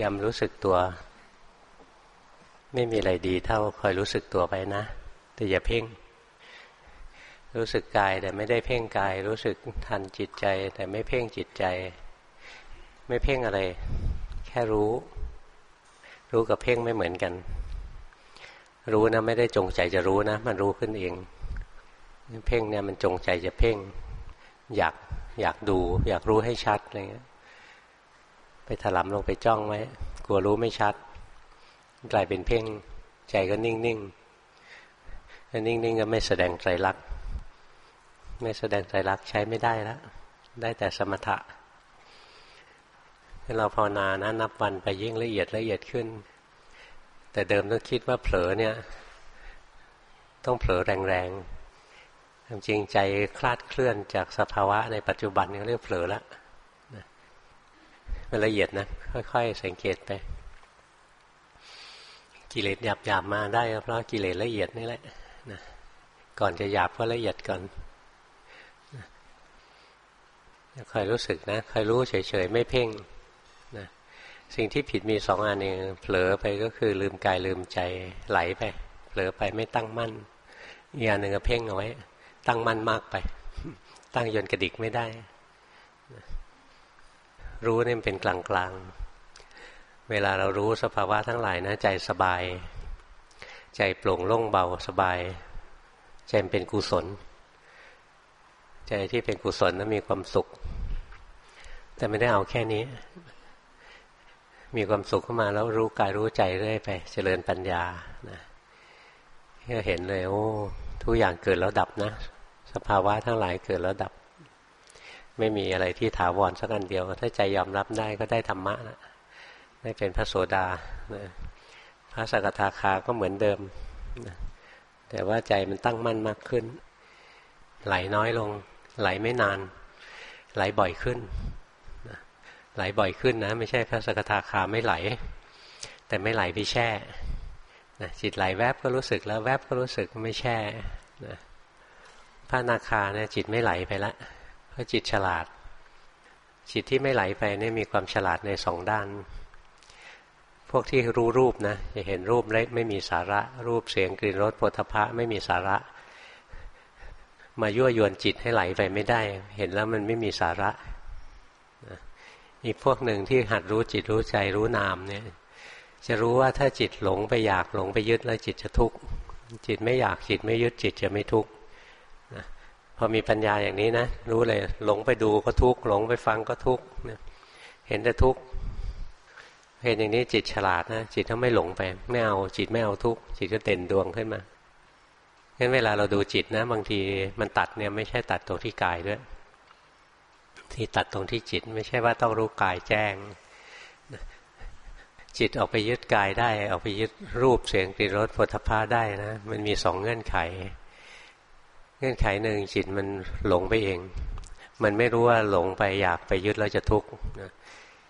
ยำรู้สึกตัว ไม่มีอะไรดีเท่าคอยรู้สึกตัวไปนะ แต่อย่าเพ่ง รู้สึกกายแต่ไม่ได้เพ่งกาย รู้สึกทันจิตใจ แต่ไม่เพ่งจิตใจ ไม่เพ่งอะไร แค่รู้ รู้กับเพ่งไม่เหมือนกัน รู้นะไม่ได้จงใจจะรู้นะ มันรู้ขึ้นเอง เพ่งเนี่ยมันจงใจจะเพ่ง อยากอยากดู อยากรู้ให้ชัดอะไรเงี้ย ไปถลำลงไปจ้องไว้กลัวรู้ไม่ชัด กลายเป็นเพ่งใจก็นิ่งนิ่งนิ่งนิ่งก็ไม่แสดงใจรักไม่แสดงใจรักใช้ไม่ได้แล้วได้แต่สมถะเราภาวนานะนับวันไปยิ่งละเอียดละเอียดขึ้น แต่เดิมต้องคิดว่าเผลอเนี่ย ต้องเผลอแรงๆจริงใจคลาดเคลื่อนจากสภาวะในปัจจุบันนี่เรียกเผลอแล้ว มันละเอียดนะ ค่อยๆ สังเกตไป กิเลสหยาบหยาบมาได้เพราะกิเลสละเอียดนี่แหละนะก่อนจะหยาบก็ละเอียดก่อนคอยรู้สึกนะคอยรู้เฉยๆ ไม่เพ่งนะสิ่งที่ผิดมีสองอันเองเผลอไปก็คือลืมกายลืมใจไหลไป เผลอไปไม่ตั้งมั่นอีกอันหนึ่งก็เพ่งเอาไว้ ตั้งมั่นมากไป ตั้งยนกระดิกไม่ได้ รู้นี่เป็นกลางกลางเวลาเรารู้สภาวะทั้งหลายนะใจสบาย ใจโปร่งโล่งเบาสบาย ใจเป็นกุศล ใจที่เป็นกุศลนั้นมีความสุข แต่ไม่ได้เอาแค่นี้ มีความสุขเข้ามาแล้วรู้กายรู้ใจเรื่อยไป เจริญปัญญานะก็เห็นเลยโอ้ทุกอย่างเกิดแล้วดับนะ สภาวะทั้งหลายเกิดแล้วดับ ไม่มีอะไรที่ถาวรสักอันเดียว ถ้าใจยอมรับได้ก็ได้ธรรมะนะได้เป็นพระโสดาพระสกทาคาก็เหมือนเดิมแต่ว่าใจมันตั้งมั่นมากขึ้น ไหลน้อยลง ไหลไม่นาน ไหลบ่อยขึ้นไหลบ่อยขึ้นนะ ไม่ใช่พระสกทาคาไม่ไหล แต่ไม่ไหลไปแช่จิตไหลแวบก็รู้สึกแล้วแวบก็รู้สึกไม่แช่พระนาคาเนี่ยจิตไม่ไหลไปแล้ว เพราะจิตฉลาด จิตที่ไม่ไหลไปนี่มีความฉลาดในสองด้าน พวกที่รู้รูปนะจะเห็นรูปเล็กไม่มีสาระ รูปเสียงกลิ่นรสปุถะไม่มีสาระ มายั่วยวนจิตให้ไหลไปไม่ได้ เห็นแล้วมันไม่มีสาระอีกพวกหนึ่งที่หัดรู้จิตรู้ใจรู้นามเนี่ยจะรู้ว่าถ้าจิตหลงไปอยากหลงไปยึดแล้วจิตจะทุกข์จิตไม่อยากจิตไม่ยึดจิตจะไม่ทุกข์ อมีปัญญาอย่างนี้นะรู้เลย หลงไปดูก็ทุกข์หลงไปฟังก็ทุกข์เห็นแต่ทุกข์เห็นอย่างนี้จิตฉลาดนะจิตถ้าไม่หลงไปไม่เอาจิตไม่เอาทุกข์จิตก็เด่นดวงขึ้นมางั้นเวลาเราดูจิตนะ บางทีมันตัดเนี่ยไม่ใช่ตัดตรงที่กายด้วย ที่ตัดตรงที่จิตไม่ใช่ว่าต้องรู้กายแจ้ง จิตออกไปยึดกายได้ ออกไปยึดรูปเสียงกลิ่นรสผลิภัณฑ์ได้นะมันมีสองเงื่อนไข เงื่อนไขหนึ่งจิตมันหลงไปเอง มันไม่รู้ว่าหลงไปอยากไปยึดแล้วจะทุกข์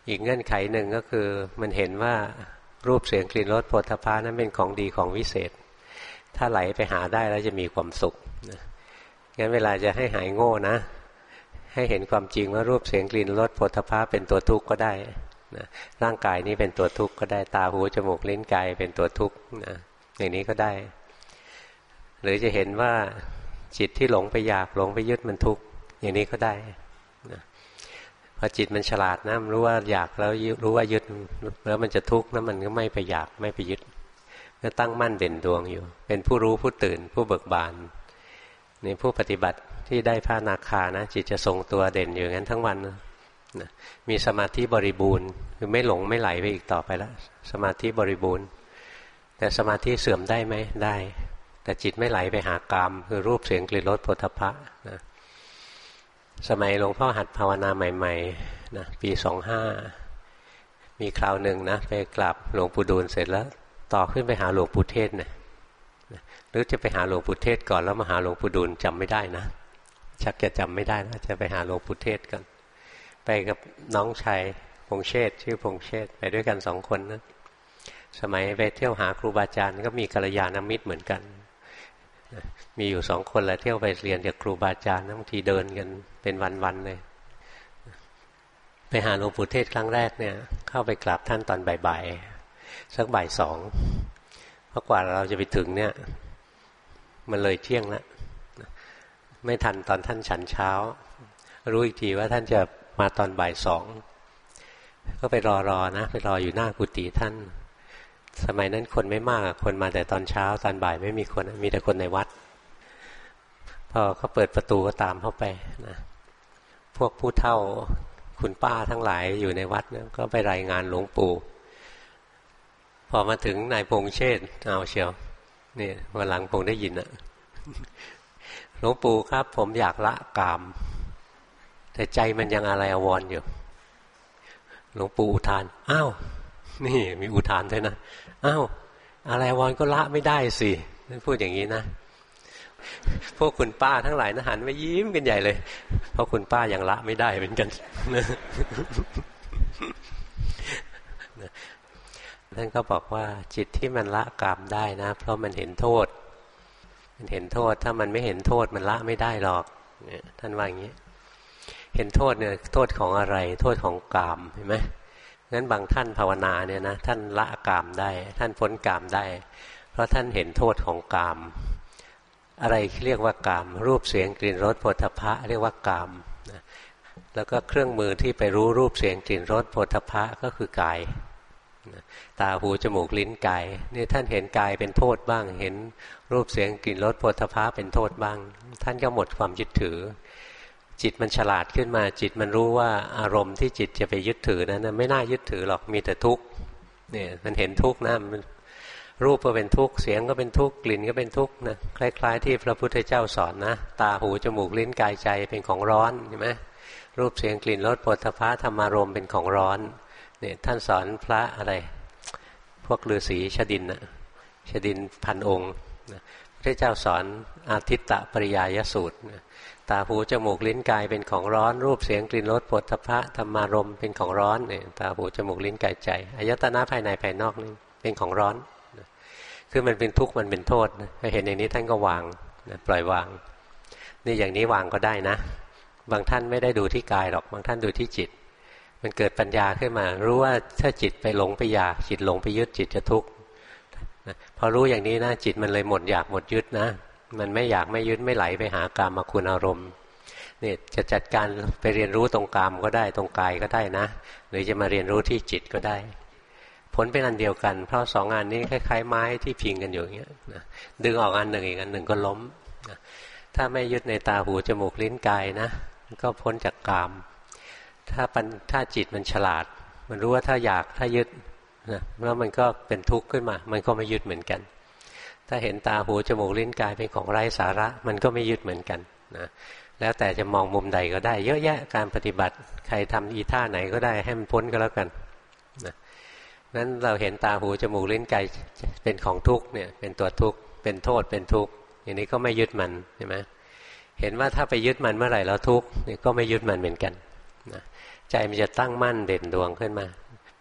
อีกเงื่อนไขหนึ่งก็คือมันเห็นว่ารูปเสียงกลิ่นรสโผฏฐานั้นเป็นของดีของวิเศษ ถ้าไหลไปหาได้แล้วจะมีความสุขงั้นเวลาจะให้หายโง่นะ ให้เห็นความจริงว่ารูปเสียงกลิ่นรสโผฏฐาเป็นตัวทุกข์ก็ได้นะร่างกายนี้เป็นตัวทุกข์ก็ได้ตาหูจมูกลิ้นกายเป็นตัวทุกข์นะอย่างนี้ก็ได้ หรือจะเห็นว่า จิตที่หลงไปอยากหลงไปยึดมันทุกข์อย่างนี้ก็ได้นะพอจิตมันฉลาดนะมันรู้ว่าอยากแล้วรู้ว่ายึดแล้วมันจะทุกข์แล้วมันก็ไม่ไปอยากไม่ไปยึดก็ตั้งมั่นเด่นดวงอยู่ เป็นผู้รู้ผู้ตื่นผู้เบิกบานในผู้ปฏิบัติที่ได้พระนาคานะจิตจะทรงตัวเด่นอยู่งั้นทั้งวันนะมีสมาธิบริบูรณ์คือไม่หลงไม่ไหลไปอีกต่อไปแล้วสมาธิบริบูรณ์ แต่สมาธิเสื่อมได้ไหมได้ แต่จิตไม่ไหลไปหากามคือรูปเสียงกลิ่นรสผลทพะนะสมัยหลวงพ่อหัดภาวนาใหม่ๆนะปีสองห้ามีคราวหนึ่งนะไปกราบหลวงปู่ดูลเสร็จแล้ว ต่อขึ้นไปหาหลวงปู่เทศนะหรือจะไปหาหลวงปู่เทศก่อนแล้วมาหาหลวงปู่ดูลจำไม่ได้นะชักจะจำไม่ได้นะจะไปหาหลวงปู่เทศกันไปกับน้องชายพงเชษชื่อพงเชษไปด้วยกันสองคนนะสมัยไปเที่ยวหาครูบาอาจารย์ก็มีกัลยาณมิตรเหมือนกัน มีอยู่สองคนแหละเที่ยวไปเรียนจากครูบาอาจารย์บางทีเดินกันเป็นวันๆเลย ไปหาหลวงปู่เทศครั้งแรกเนี่ย เข้าไปกราบท่านตอนบ่ายๆสักบ่ายสองเพราะกว่าเราจะไปถึงเนี่ย มันเลยเที่ยงแล้วไม่ทันตอนท่านฉันเช้า รู้อีกทีว่าท่านจะมาตอนบ่ายสองก็ไปรอรอนะไปรออยู่หน้ากุฏิท่าน สมัยนั้นคนไม่มากคนมาแต่ตอนเช้าตอนบ่ายไม่มีคนมีแต่คนในวัด พอเขาเปิดประตูก็ตามเข้าไปนะพวกผู้เฒ่าคุณป้าทั้งหลายอยู่ในวัดก็ไปรายงานหลวงปู่ พอมาถึงนายพงเชษเอาเชียวนี่วันหลังพงได้ยินอะหลวงปู่ครับ ผมอยากละกาม แต่ใจมันยังอะไรอววรอยู่ หลวงปู่อุทาน อ้าว นี่มีอุทานด้วยนะ อ้าว อะไรวอนก็ละไม่ได้สิพูดอย่างนี้นะ พวกคุณป้าทั้งหลายนะหันไปยิ้มกันใหญ่เลย เพราะคุณป้ายังละไม่ได้เหมือนกันท่านก็บอกว่าจิตที่มันละกรรมได้นะ เพราะมันเห็นโทษ มันเห็นโทษ ถ้ามันไม่เห็นโทษมันละไม่ได้หรอกเนี่ยท่านว่าอย่างนี้ เห็นโทษเนี่ยโทษของอะไร โทษของกามเห็นไหมงั้นบางท่านภาวนาเนี่ยนะท่านละกามได้ ท่านพ้นกามได้ เพราะท่านเห็นโทษของกาม อะไรเรียกว่ากาม รูปเสียงกลิ่นรสผลทพะเรียกว่ากามนะแล้วก็เครื่องมือที่ไปรู้รูปเสียงกลิ่นรสผลทพะก็คือกายตาหูจมูกลิ้นกายนี่ท่านเห็นกายเป็นโทษบ้าง เห็นรูปเสียงกลิ่นรสผลทพะเป็นโทษบ้าง ท่านก็หมดความยึดถือ จิตมันฉลาดขึ้นมา จิตมันรู้ว่าอารมณ์ที่จิตจะไปยึดถือนั้นไม่น่ายึดถือหรอกมีแต่ทุกข์เนี่ยมันเห็นทุกข์นะมัน รูปก็เป็นทุกข์เสียงก็เป็นทุกข์กลิ่นก็เป็นทุกข์นะคล้าย ๆ ที่พระพุทธเจ้าสอนนะตาหูจมูกลิ้นกายใจเป็นของร้อนใช่ไหมรูปเสียงกลิ่นรสปฐพะธรรมารมเป็นของร้อนเนี่ยท่านสอนพระอะไร พวกฤาษีชดินนะชดินพันองค์พระเจ้าสอนอาทิตตะปริยายสูตรตาหูจมูกลิ้นกายเป็นของร้อน รูปเสียงกลิ่นรสปฐพะธรรมารมเป็นของร้อนเนี่ยตาหูจมูกลิ้นกายใจอายตนะภายในภายนอกนี่เป็นของร้อน คือมันเป็นทุกข์มันเป็นโทษเห็นอย่างนี้ท่านก็วางปล่อยวาง นี่อย่างนี้วางก็ได้นะ บางท่านไม่ได้ดูที่กายหรอก บางท่านดูที่จิต มันเกิดปัญญาขึ้นมา รู้ว่าถ้าจิตไปหลงไปอยากจิตหลงไปยึดจิตจะทุกข์พอรู้อย่างนี้นะจิตมันเลยหมดอยากหมดยึดนะ มันไม่อยากไม่ยึดไม่ไหลไปหากามมาคุณอารมณ์นี่จะจัดการไปเรียนรู้ตรงกามก็ได้ตรงกายก็ได้นะ หรือจะมาเรียนรู้ที่จิตก็ได้ ผลเป็นอันเดียวกัน เพราะสองงานนี้คล้ายๆ ไม้ที่พิงกันอยู่อย่างเงี้ยนะดึงออกอันหนึ่งอีกอันหนึ่งก็ล้มนะถ้าไม่ยึดในตาหูจมูกลิ้นกายนะก็พ้นจากกาม ถ้าปัญถ้าจิตมันฉลาด มันรู้ว่าถ้าอยากถ้ายึดนะแล้วมันก็เป็นทุกข์ขึ้นมา มันก็ไม่ยึดเหมือนกัน ถ้าเห็นตาหูจมูกลิ้นกายเป็นของไร้สาระ มันก็ไม่ยึดเหมือนกันนะแล้วแต่จะมองมุมใดก็ได้ เยอะแยะการปฏิบัติ ใครทำอีท่าไหนก็ได้ให้มันพ้นก็แล้วกัน นั้นเราเห็นตาหูจมูกลิ้นกายเป็นของทุกข์เนี่ยเป็นตัวทุกข์เป็นโทษเป็นทุกข์อย่างนี้ก็ไม่ยึดมันใช่ไหมเห็นว่าถ้าไปยึดมันเมื่อไหร่แล้วทุกข์นี่ก็ไม่ยึดมันเหมือนกันนะใจมันจะตั้งมั่นเด่นดวงขึ้นมา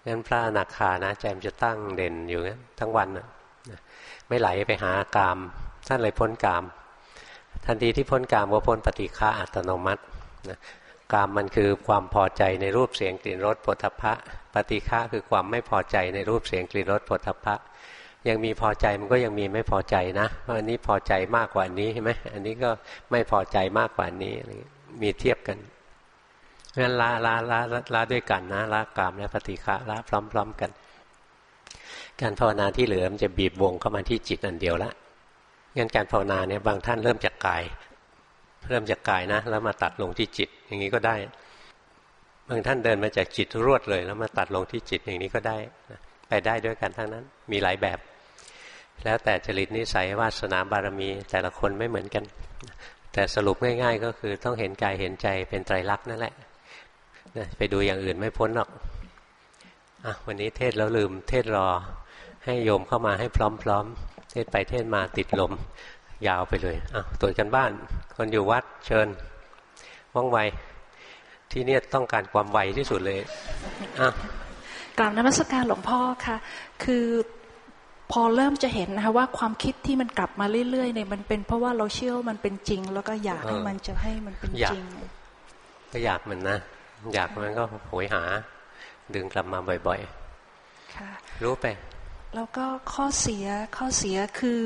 งั้นพระอนาคานะใจมันจะตั้งเด่นอยู่งั้นทั้งวันนะไม่ไหลไปหากาม ท่านเลยพ้นกาม ทันทีที่พ้นกามก็พ้นปฏิฆาอัตโนมัตินะ กามมันคือความพอใจในรูปเสียงกลิ่นรสผลทพะ ปฏิฆาคือความไม่พอใจในรูปเสียงกลิ่นรสผลทพะ ยังมีพอใจมันก็ยังมีไม่พอใจนะเพราะอันนี้พอใจมากกว่านี้ใช่ไหมอันนี้ก็ไม่พอใจมากกว่านี้มีเทียบกันงั้นละละละละด้วยกันนะละกามและปฏิฆะละพร้อม ๆกัน การภาวนาที่เหลือมันจะบีบวงเข้ามาที่จิตอันเดียวละงั้นการภาวนาเนี่ยบางท่านเริ่มจากกาย เริ่มจากกายนะ แล้วมาตัดลงที่จิต อย่างนี้ก็ได้ บางท่านเดินมาจากจิตรวดเลย แล้วมาตัดลงที่จิตอย่างนี้ก็ได้ไปได้ด้วยกันทั้งนั้น มีหลายแบบ แล้วแต่จริตนิสัยวาสนาบารมีแต่ละคนไม่เหมือนกัน แต่สรุปง่ายๆ ก็คือต้องเห็นกายเห็นใจเป็นไตรลักษณ์นั่นแหละไปดูอย่างอื่นไม่พ้นหรอกอวันนี้เทศแล้วลืมเทศรอให้โยมเข้ามาให้พร้อมๆ เทศไปเทศมาติดลม ยาวไปเลยอะตรวจกันบ้าน คนอยู่วัดเชิญว่องไวที่เนี่ยต้องการความไวที่สุดเลยอะกล่าวนมัสการหลวงพ่อค่ะ คือพอเริ่มจะเห็นนะคะว่าความคิดที่มันกลับมาเรื่อยๆเนี่ยมันเป็นเพราะว่าเราเชื่อมันเป็นจริง แล้วก็อยากให้มันจะให้มันเป็นจริง ก็อยากมันนะ อยากมันก็โหยหา ดึงกลับมาบ่อยๆรู้ไป แล้วก็ข้อเสียข้อเสียคือ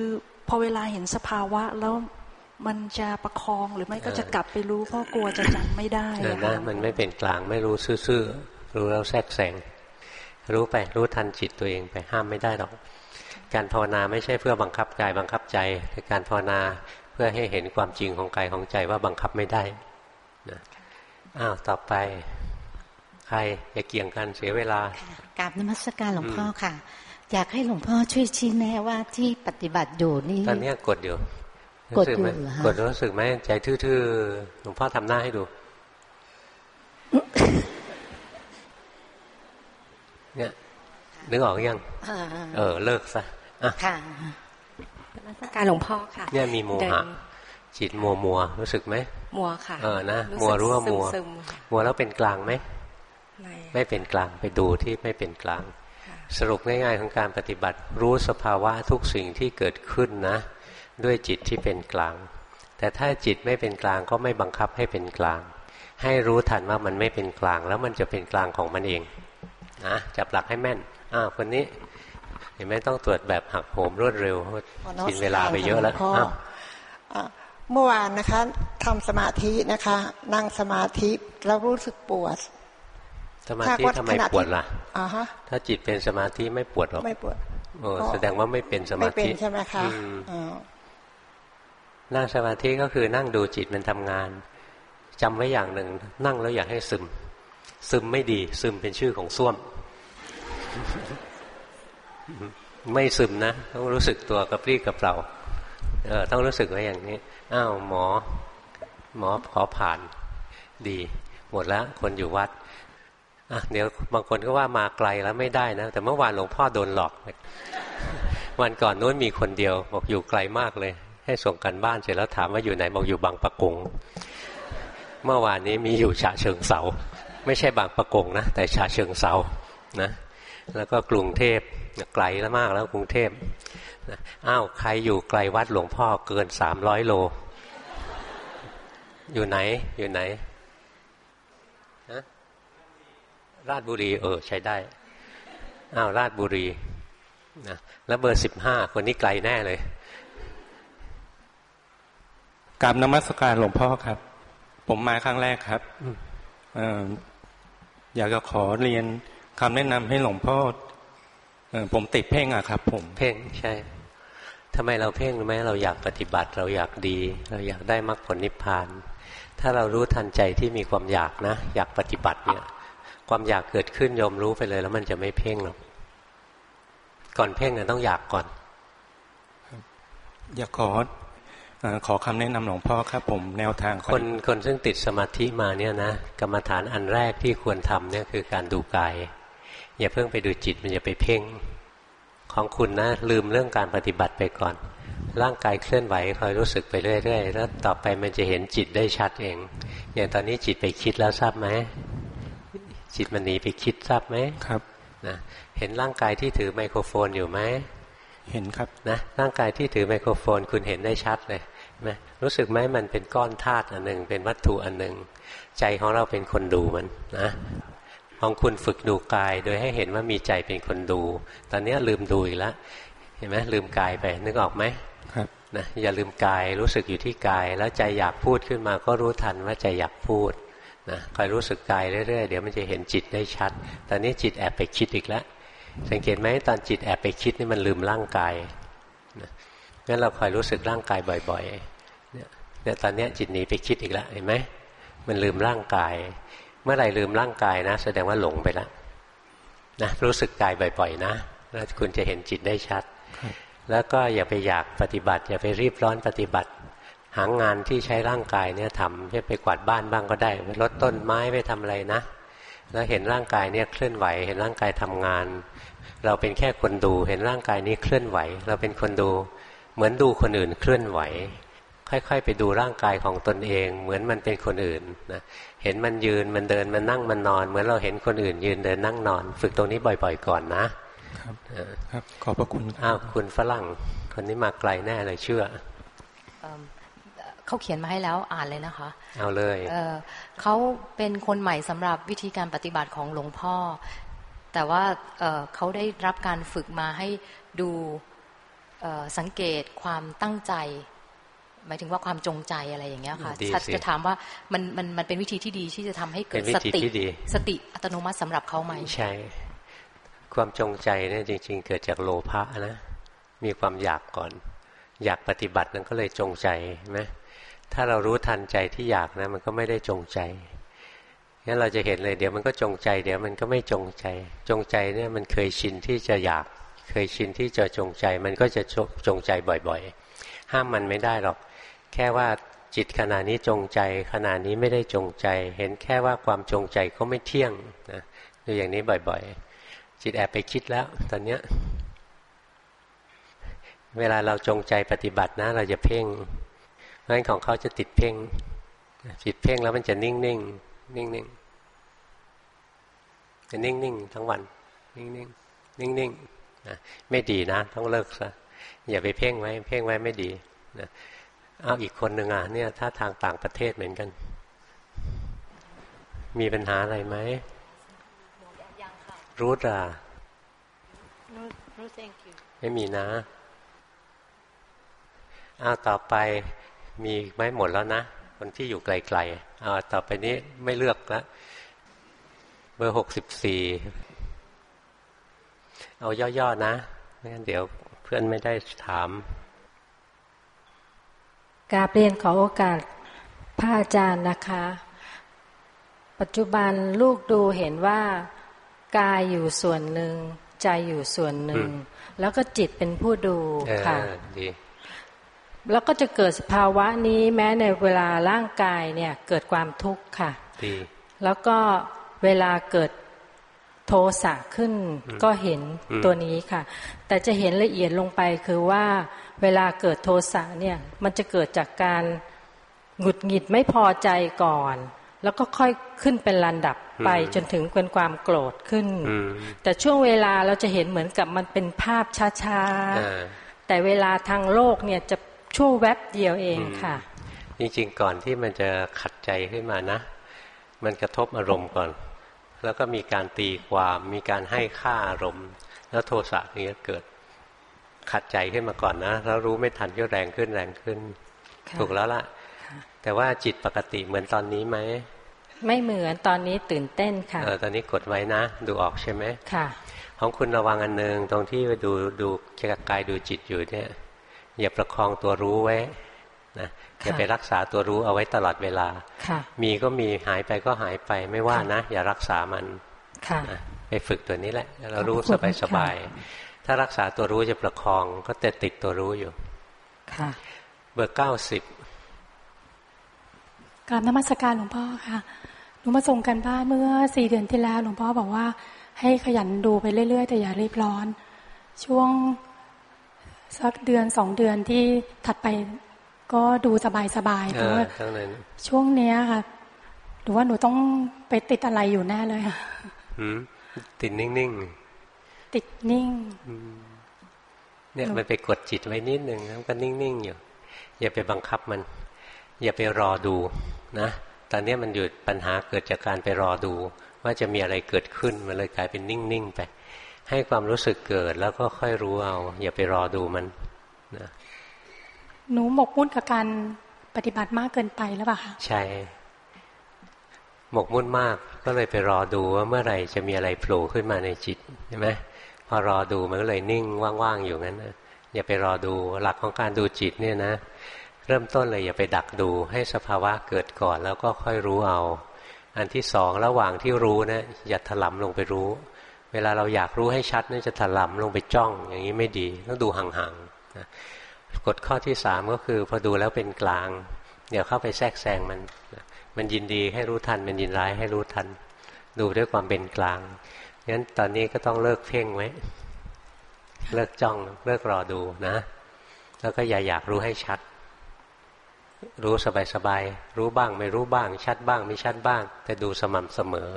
พอเวลาเห็นสภาวะแล้วมันจะประคองหรือไม่ก็จะกลับไปรู้เพราะกลัวจะจำไม่ได้นะมันไม่เป็นกลางไม่รู้ซื่อๆรู้แล้วแทรกแซงรู้ไปรู้ทันจิตตัวเองไปห้ามไม่ได้หรอก การภาวนาไม่ใช่เพื่อบังคับกายบังคับใจแต่การภาวนาเพื่อให้เห็นความจริงของกายของใจว่าบังคับไม่ได้นะอ้าวต่อไป ใครอย่าเกี่ยงกันเสียเวลากราบนมัสการหลวงพ่อค่ะ อยากให้หลวงพ่อช่วยชี้แนะว่าที่ปฏิบัติอยู่นี่ตอนนี้กดอยู่กดอยู่กดรู้สึกไหมใจทื่อๆหลวงพ่อทำหน้าให้ดูเนี่ยนึกออกยังเออเลิกซะค่ะนักการหลวงพ่อค่ะ เนี่ยมีโมหะจิตมัวมัวรู้สึกไหมมัวค่ะ เออนะมัวรู้ว่ามัวมัวแล้วเป็นกลางไหมไม่เป็นกลางไปดูที่ไม่เป็นกลาง สรุปง่ายๆของการปฏิบัติรู้สภาวะทุกสิ่งที่เกิดขึ้นนะ ด้วยจิตที่เป็นกลาง แต่ถ้าจิตไม่เป็นกลางก็ไม่บังคับให้เป็นกลาง ให้รู้ทันว่ามันไม่เป็นกลาง แล้วมันจะเป็นกลางของมันเองนะจับหลักให้แม่นอ้าวคนนี้เห็นไหมต้องตรวจแบบหักโหมรวดเร็วกินเวลาไปเยอะแล้วเมื่อวานนะคะทำสมาธินะคะ นั่งสมาธิแล้วรู้สึกปวด สมาธิทำไมปวดล่ะถ้าจิตเป็นสมาธิไม่ปวดหรอกไม่ปวดโอ้แสดงว่าไม่เป็นสมาธิไม่เป็นใช่ไหมคะนั่งสมาธิก็คือนั่งดูจิตมันทำงานจำไว้อย่างหนึ่ง นั่งแล้วอยากให้ซึม ซึมไม่ดี ซึมเป็นชื่อของส้วม ไม่ซึมนะ ต้องรู้สึกตัวกระปรี้กระเปร่าเออต้องรู้สึกไว้อย่างนี้อ้าวหมอ หมอขอผ่านดี หมดแล้วคนอยู่วัด อะเดี๋ยวบางคนก็ว่ามาไกลแล้วไม่ได้นะ แต่เมื่อวานหลวงพ่อโดนหลอก วันก่อนนู้นมีคนเดียว บอกอยู่ไกลมากเลย ให้ส่งกันบ้านเสร็จแล้วถามว่าอยู่ไหนบอกอยู่บางปะกง เมื่อวานนี้มีอยู่ฉะเชิงเสา ไม่ใช่บางปะกงนะ แต่ฉะเชิงเสานะแล้วก็กรุงเทพไกลแล้วมากแล้วกรุงเทพอ้าวใครอยู่ไกลวัดหลวงพ่อเกินสามร้อยโล อยู่ไหนอยู่ไหน ราชบุรีเออใช้ได้อ้าวราชบุรีนะแล้วเบอร์สิบห้าคนนี้ไกลแน่เลยกราบนมัสการหลวงพ่อครับ ผมมาครั้งแรกครับออยากจะขอเรียนคำแนะนำให้หลวงพ่อผมติดเพ่งอะครับ ผมเพ่งใช่ทำไมเราเพ่งรู้ไหมเราอยากปฏิบัติ เราอยากดี เราอยากได้มรรคผลนิพพาน ถ้าเรารู้ทันใจที่มีความอยากนะ อยากปฏิบัติเนี่ย ความอยากเกิดขึ้นยอมรู้ไปเลย แล้วมันจะไม่เพ่งหรอกก่อนเพ่งเนี่ยต้องอยากก่อน อยากขอขอคำแนะนำหลวงพ่อครับ ผมแนวทางคนคนซึ่งติดสมาธิมาเนี่ยนะกรรมฐานอันแรกที่ควรทำเนี่ยคือการดูกาย อย่าเพิ่งไปดูจิตมันจะไปเพ่ง ของคุณนะลืมเรื่องการปฏิบัติไปก่อน ร่างกายเคลื่อนไหวคอยรู้สึกไปเรื่อยๆแล้วต่อไปมันจะเห็นจิตได้ชัดเองอย่างตอนนี้จิตไปคิดแล้วทราบไหม จิตมันหนีไปคิดทราบไหมครับนะเห็นร่างกายที่ถือไมโครโฟนอยู่ไหมเห็นครับนะร่างกายที่ถือไมโครโฟนคุณเห็นได้ชัดเลยไหมรู้สึกไหมมันเป็นก้อนธาตุอันหนึ่งเป็นวัตถุอันหนึ่งใจของเราเป็นคนดูมันนะของคุณฝึกดูกายโดยให้เห็นว่ามีใจเป็นคนดู ตอนนี้ลืมดูอีกแล้วเห็นไหมลืมกายไปนึกออกไหมครับนะอย่าลืมกายรู้สึกอยู่ที่กาย แล้วใจอยากพูดขึ้นมาก็รู้ทันว่าใจอยากพูด นะคอยรู้สึกกายเรื่อยๆ เดี๋ยวมันจะเห็นจิตได้ชัด ตอนนี้จิตแอบไปคิดอีกแล้ว สังเกตไหมตอนจิตแอบไปคิดนี่มันลืมร่างกายนะงั้นเราคอยรู้สึกร่างกายบ่อยๆเนี่ยตอนนี้จิตหนีไปคิดอีกแล้วเห็นไหมมันลืมร่างกาย เมื่อไหร่ลืมร่างกายนะ แสดงว่าหลงไปแล้วนะรู้สึกกายบ่อยๆนะแล้วคุณจะเห็นจิตได้ชัด แล้วก็อย่าไปอยากปฏิบัติ อย่าไปรีบร้อนปฏิบัติ หางานที่ใช้ร่างกายเนี่ยทำจะไปกวาดบ้านบ้างก็ได้ไปรดต้นไม้ไปทำอะไรนะ แล้วเห็นร่างกายเนี่ยเคลื่อนไหว เห็นร่างกายทำงาน เราเป็นแค่คนดู เห็นร่างกายนี้เคลื่อนไหว เราเป็นคนดู เหมือนดูคนอื่นเคลื่อนไหว ค่อย ๆ ไปดูร่างกายของตนเอง เหมือนมันเป็นคนอื่นนะเห็นมันยืนมันเดินมันนั่งมันนอน เหมือนเราเห็นคนอื่น ยืนเดินนั่งนอน ฝึกตรงนี้บ่อย ๆ ก่อนนะครับครับขอบพระคุณอ้าวคุณฝรั่ง คนนี้มาไกลแน่เลยเชื่อ เขาเขียนมาให้แล้วอ่านเลยนะคะ เอาเลยเเขาเป็นคนใหม่สำหรับวิธีการปฏิบัติของหลวงพ่อ แต่ว่าเขาได้รับการฝึกมาให้ดูสังเกตความตั้งใจ หมายถึงว่าความจงใจอะไรอย่างเงี้ยค่ะจะถามว่ามันมันมันเป็นวิธีที่ดีที่จะทำให้เกิดสติสติอัตโนมัติสำหรับเขาไหมใช่ความจงใจเนี่ยจริง ๆ เกิดจากโลภะนะมีความอยากก่อน อยากปฏิบัตินั้นก็เลยจงใจไหม ถ้าเรารู้ทันใจที่อยากนะมันก็ไม่ได้จงใจงั้นเราจะเห็นเลยเดี๋ยวมันก็จงใจ เดี๋ยวมันก็ไม่จงใจ จงใจเนี่ยมันเคยชินที่จะอยาก เคยชินที่จะจงใจ มันก็จะจงใจบ่อยๆ ห้ามมันไม่ได้หรอก แค่ว่าจิตขณะนี้จงใจขณะนี้ไม่ได้จงใจ เห็นแค่ว่าความจงใจก็ไม่เที่ยงนะดูอย่างนี้บ่อยๆ จิตแอบไปคิดแล้วตอนเนี้ยเวลาเราจงใจปฏิบัตินะ เราจะเพ่ง เพราะฉะนั้นของเขาจะติดเพ่งจิตเพ่งแล้วมันจะนิ่งๆนิ่งๆจะนิ่งๆทั้งวัน นิ่งๆนิ่งๆนะไม่ดีนะ ต้องเลิกซะอย่าไปเพ่งไว้ เพ่งไว้ไม่ดีนะเอาอีกคนหนึ่งอะเนี่ย ถ้าทางต่างประเทศเหมือนกัน มีปัญหาอะไรไหมรู้อะไม่มีนะอ้าวต่อไป มีไม่หมดแล้วนะ คนที่อยู่ไกลๆอ้าวต่อไปนี้ไม่เลือกแล้วเบอร์หกสิบสี่เอาย่อๆนะไม่งั้นเดี๋ยวเพื่อนไม่ได้ถามกาเปลี่ยนขอโอกาสพระอาจารย์นะคะ ปัจจุบันลูกดูเห็นว่ากายอยู่ส่วนหนึ่งใจอยู่ส่วนหนึ่ง แล้วก็จิตเป็นผู้ดูค่ะ แล้วก็จะเกิดสภาวะนี้แม้ในเวลาร่างกายเนี่ยเกิดความทุกข์ค่ะแล้วก็เวลาเกิดโทสะขึ้นก็เห็นตัวนี้ค่ะ แต่จะเห็นละเอียดลงไปคือว่าเวลาเกิดโทสะเนี่ยมันจะเกิดจากการหงุดหงิดไม่พอใจก่อน แล้วก็ค่อยขึ้นเป็นลันดับไปจนถึงเป็นความโกรธขึ้น แต่ช่วงเวลาเราจะเห็นเหมือนกับมันเป็นภาพช้าๆแต่เวลาทางโลกเนี่ยจะ ชั่วแวบเดียวเองค่ะ จริงๆก่อนที่มันจะขัดใจขึ้นมานะ มันกระทบอารมณ์ก่อน แล้วก็มีการตีความมีการให้ค่าอารมณ์ แล้วโทสะนี้เกิด ขัดใจขึ้นมาก่อนนะ แล้วรู้ไม่ทันก็แรงขึ้นแรงขึ้น ถูกแล้วล่ะ แต่ว่าจิตปกติเหมือนตอนนี้ไหมไม่เหมือนตอนนี้ตื่นเต้นค่ะเออตอนนี้กดไว้นะ ดูออกใช่ไหมค่ะ ของคุณระวังอันหนึ่งตรงที่ดูดูกายดูจิตอยู่เนี่ย อย่าประคองตัวรู้ไว้นะอย่าไปรักษาตัวรู้เอาไว้ตลอดเวลามีก็มีหายไปก็หายไปไม่ว่านะ อย่ารักษามันไปฝึกตัวนี้แหละเรารู้สบายสบายถ้ารักษาตัวรู้จะประคองก็จะติดตัวรู้อยู่เบอร์เก้าสิบกราบนมัสการหลวงพ่อค่ะหนูมาส่งกันบ้านเมื่อสี่เดือนที่แล้วหลวงพ่อบอกว่า ให้ขยันดูไปเรื่อยๆ แต่อย่ารีบร้อน ช่วง สักเดือนสองเดือนที่ถัดไปก็ดูสบายสบายแต่ว่าช่วงเนี้ยค่ะหรือว่าหนูต้องไปติดอะไรอยู่แน่เลยค่ะติดนิ่งๆติดนิ่งเนี่ยมันไปกดจิตไว้นิดหนึ่งแล้วก็นิ่งๆอยู่ อย่าไปบังคับมัน อย่าไปรอดูนะตอนนี้มันอยู่ปัญหาเกิดจากการไปรอดู ว่าจะมีอะไรเกิดขึ้นมันเลยกลายเป็นนิ่งๆไป ให้ความรู้สึกเกิดแล้วก็ค่อยรู้เอา อย่าไปรอดูมันนะหนูหมกมุ่นกับการปฏิบัติมากเกินไปแล้วป่ะคะใช่หมกมุ่นมากก็เลยไปรอดูว่าเมื่อไหร่จะมีอะไรโผล่ขึ้นมาในจิตใช่ไหมพอรอดูมันก็เลยนิ่งว่างๆอยู่งั้นนะอย่าไปรอดูหลักของการดูจิตเนี่ยนะ เริ่มต้นเลยอย่าไปดักดูให้สภาวะเกิดก่อนแล้วก็ค่อยรู้เอา อันที่สองระหว่างที่รู้นะอย่าถลำลงไปรู้เว ลาเราอยากรู้ให้ชัดนี่จะถลำลงไปจ้อง อย่างนี้ไม่ดีต้องดูห่างๆนะกฎข้อที่สามก็คือพอดูแล้วเป็นกลางเดี๋ยวเข้าไปแทรกแซงมันมันยินดีให้รู้ทัน มันยินร้ายให้รู้ทัน ดูด้วยความเป็นกลางงั้นตอนนี้ก็ต้องเลิกเพ่งไว้ เลิกจ้องเลิกรอดูนะ แล้วก็อย่าอยากรู้ให้ชัด รู้สบายๆรู้บ้างไม่รู้บ้าง ชัดบ้างไม่ชัดบ้าง แต่ดูสม่ำเสมอ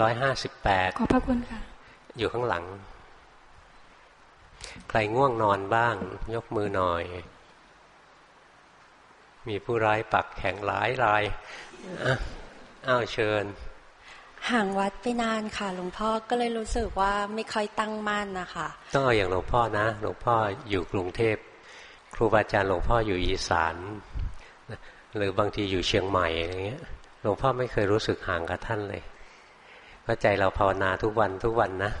ร้อยห้าสิบแปดขอบพระคุณค่ะ อยู่ข้างหลัง ใครง่วงนอนบ้าง ยกมือหน่อย มีผู้ร้ายปักแข็งหลายรายอ้าวเชิญ ห่างวัดไปนานค่ะ หลวงพ่อก็เลยรู้สึกว่าไม่ค่อยตั้งมั่นนะคะต้องเอาอย่างหลวงพ่อนะหลวงพ่ออยู่กรุงเทพครูบาอาจารย์หลวงพ่ออยู่อีสานหรือบางทีอยู่เชียงใหม่อะไรเงี้ย หลวงพ่อไม่เคยรู้สึกห่างกับท่านเลย เพราะใจเราภาวนาทุกวันทุกวันนะ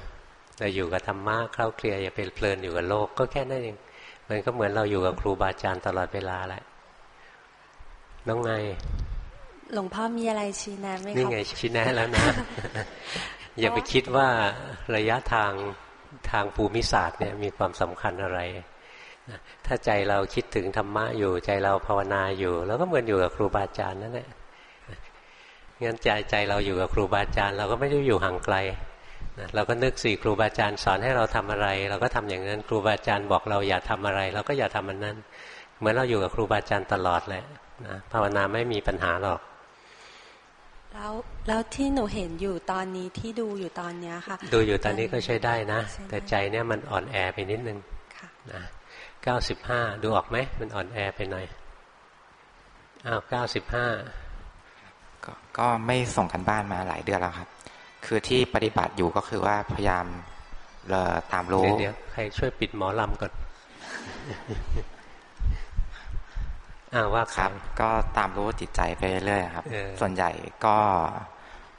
เราอยู่กับธรรมะเข้าเคลียร์อย่าเป็นเพลินอยู่กับโลกก็แค่นั้นเองมันก็เหมือนเราอยู่กับครูบาอาจารย์ตลอดเวลาแหละน้องไงหลวงพ่อมีอะไรชี้แนะไหมครับนี่ไงชี้แนะแล้วนะ อย่าไปคิดว่าระยะทางทางภูมิศาสตร์เนี่ยมีความสำคัญอะไรถ้าใจเราคิดถึงธรรมะอยู่ใจเราภาวนาอยู่ แล้วก็เหมือนอยู่กับครูบาอาจารย์นั่นแหละ งั้นใจใจเราอยู่กับครูบาอาจารย์ เราก็ไม่ได้อยู่ห่างไกลเราก็นึกสิครูบาอาจารย์สอนให้เราทำอะไร เราก็ทำอย่างนั้นครูบาอาจารย์บอกเราอย่าทำอะไร เราก็อย่าทำมันนั้น เหมือนเราอยู่กับครูบาอาจารย์ตลอดแหละนะภาวนาไม่มีปัญหาหรอกแล้วแล้วที่หนูเห็นอยู่ตอนนี้ที่ดูอยู่ตอนเนี้ยค่ะ ดูอยู่ตอนนี้ก็ใช้ได้นะ แต่ใจเนี่ยมันอ่อนแอไปนิดนึงนะเก้าสิบห้าดูออกไหมมันอ่อนแอไปหน่อยอ้าวเก้าสิบห้า ก็ไม่ส่งกันบ้านมาหลายเดือนแล้วครับ คือที่ปฏิบัติอยู่ก็คือว่าพยายามตามรู้เดี๋ยวใครช่วยปิดหมอลำก่อนอ่าว่าครับ ก็ตามรู้จิตใจไปเรื่อยครับ ส่วนใหญ่ก็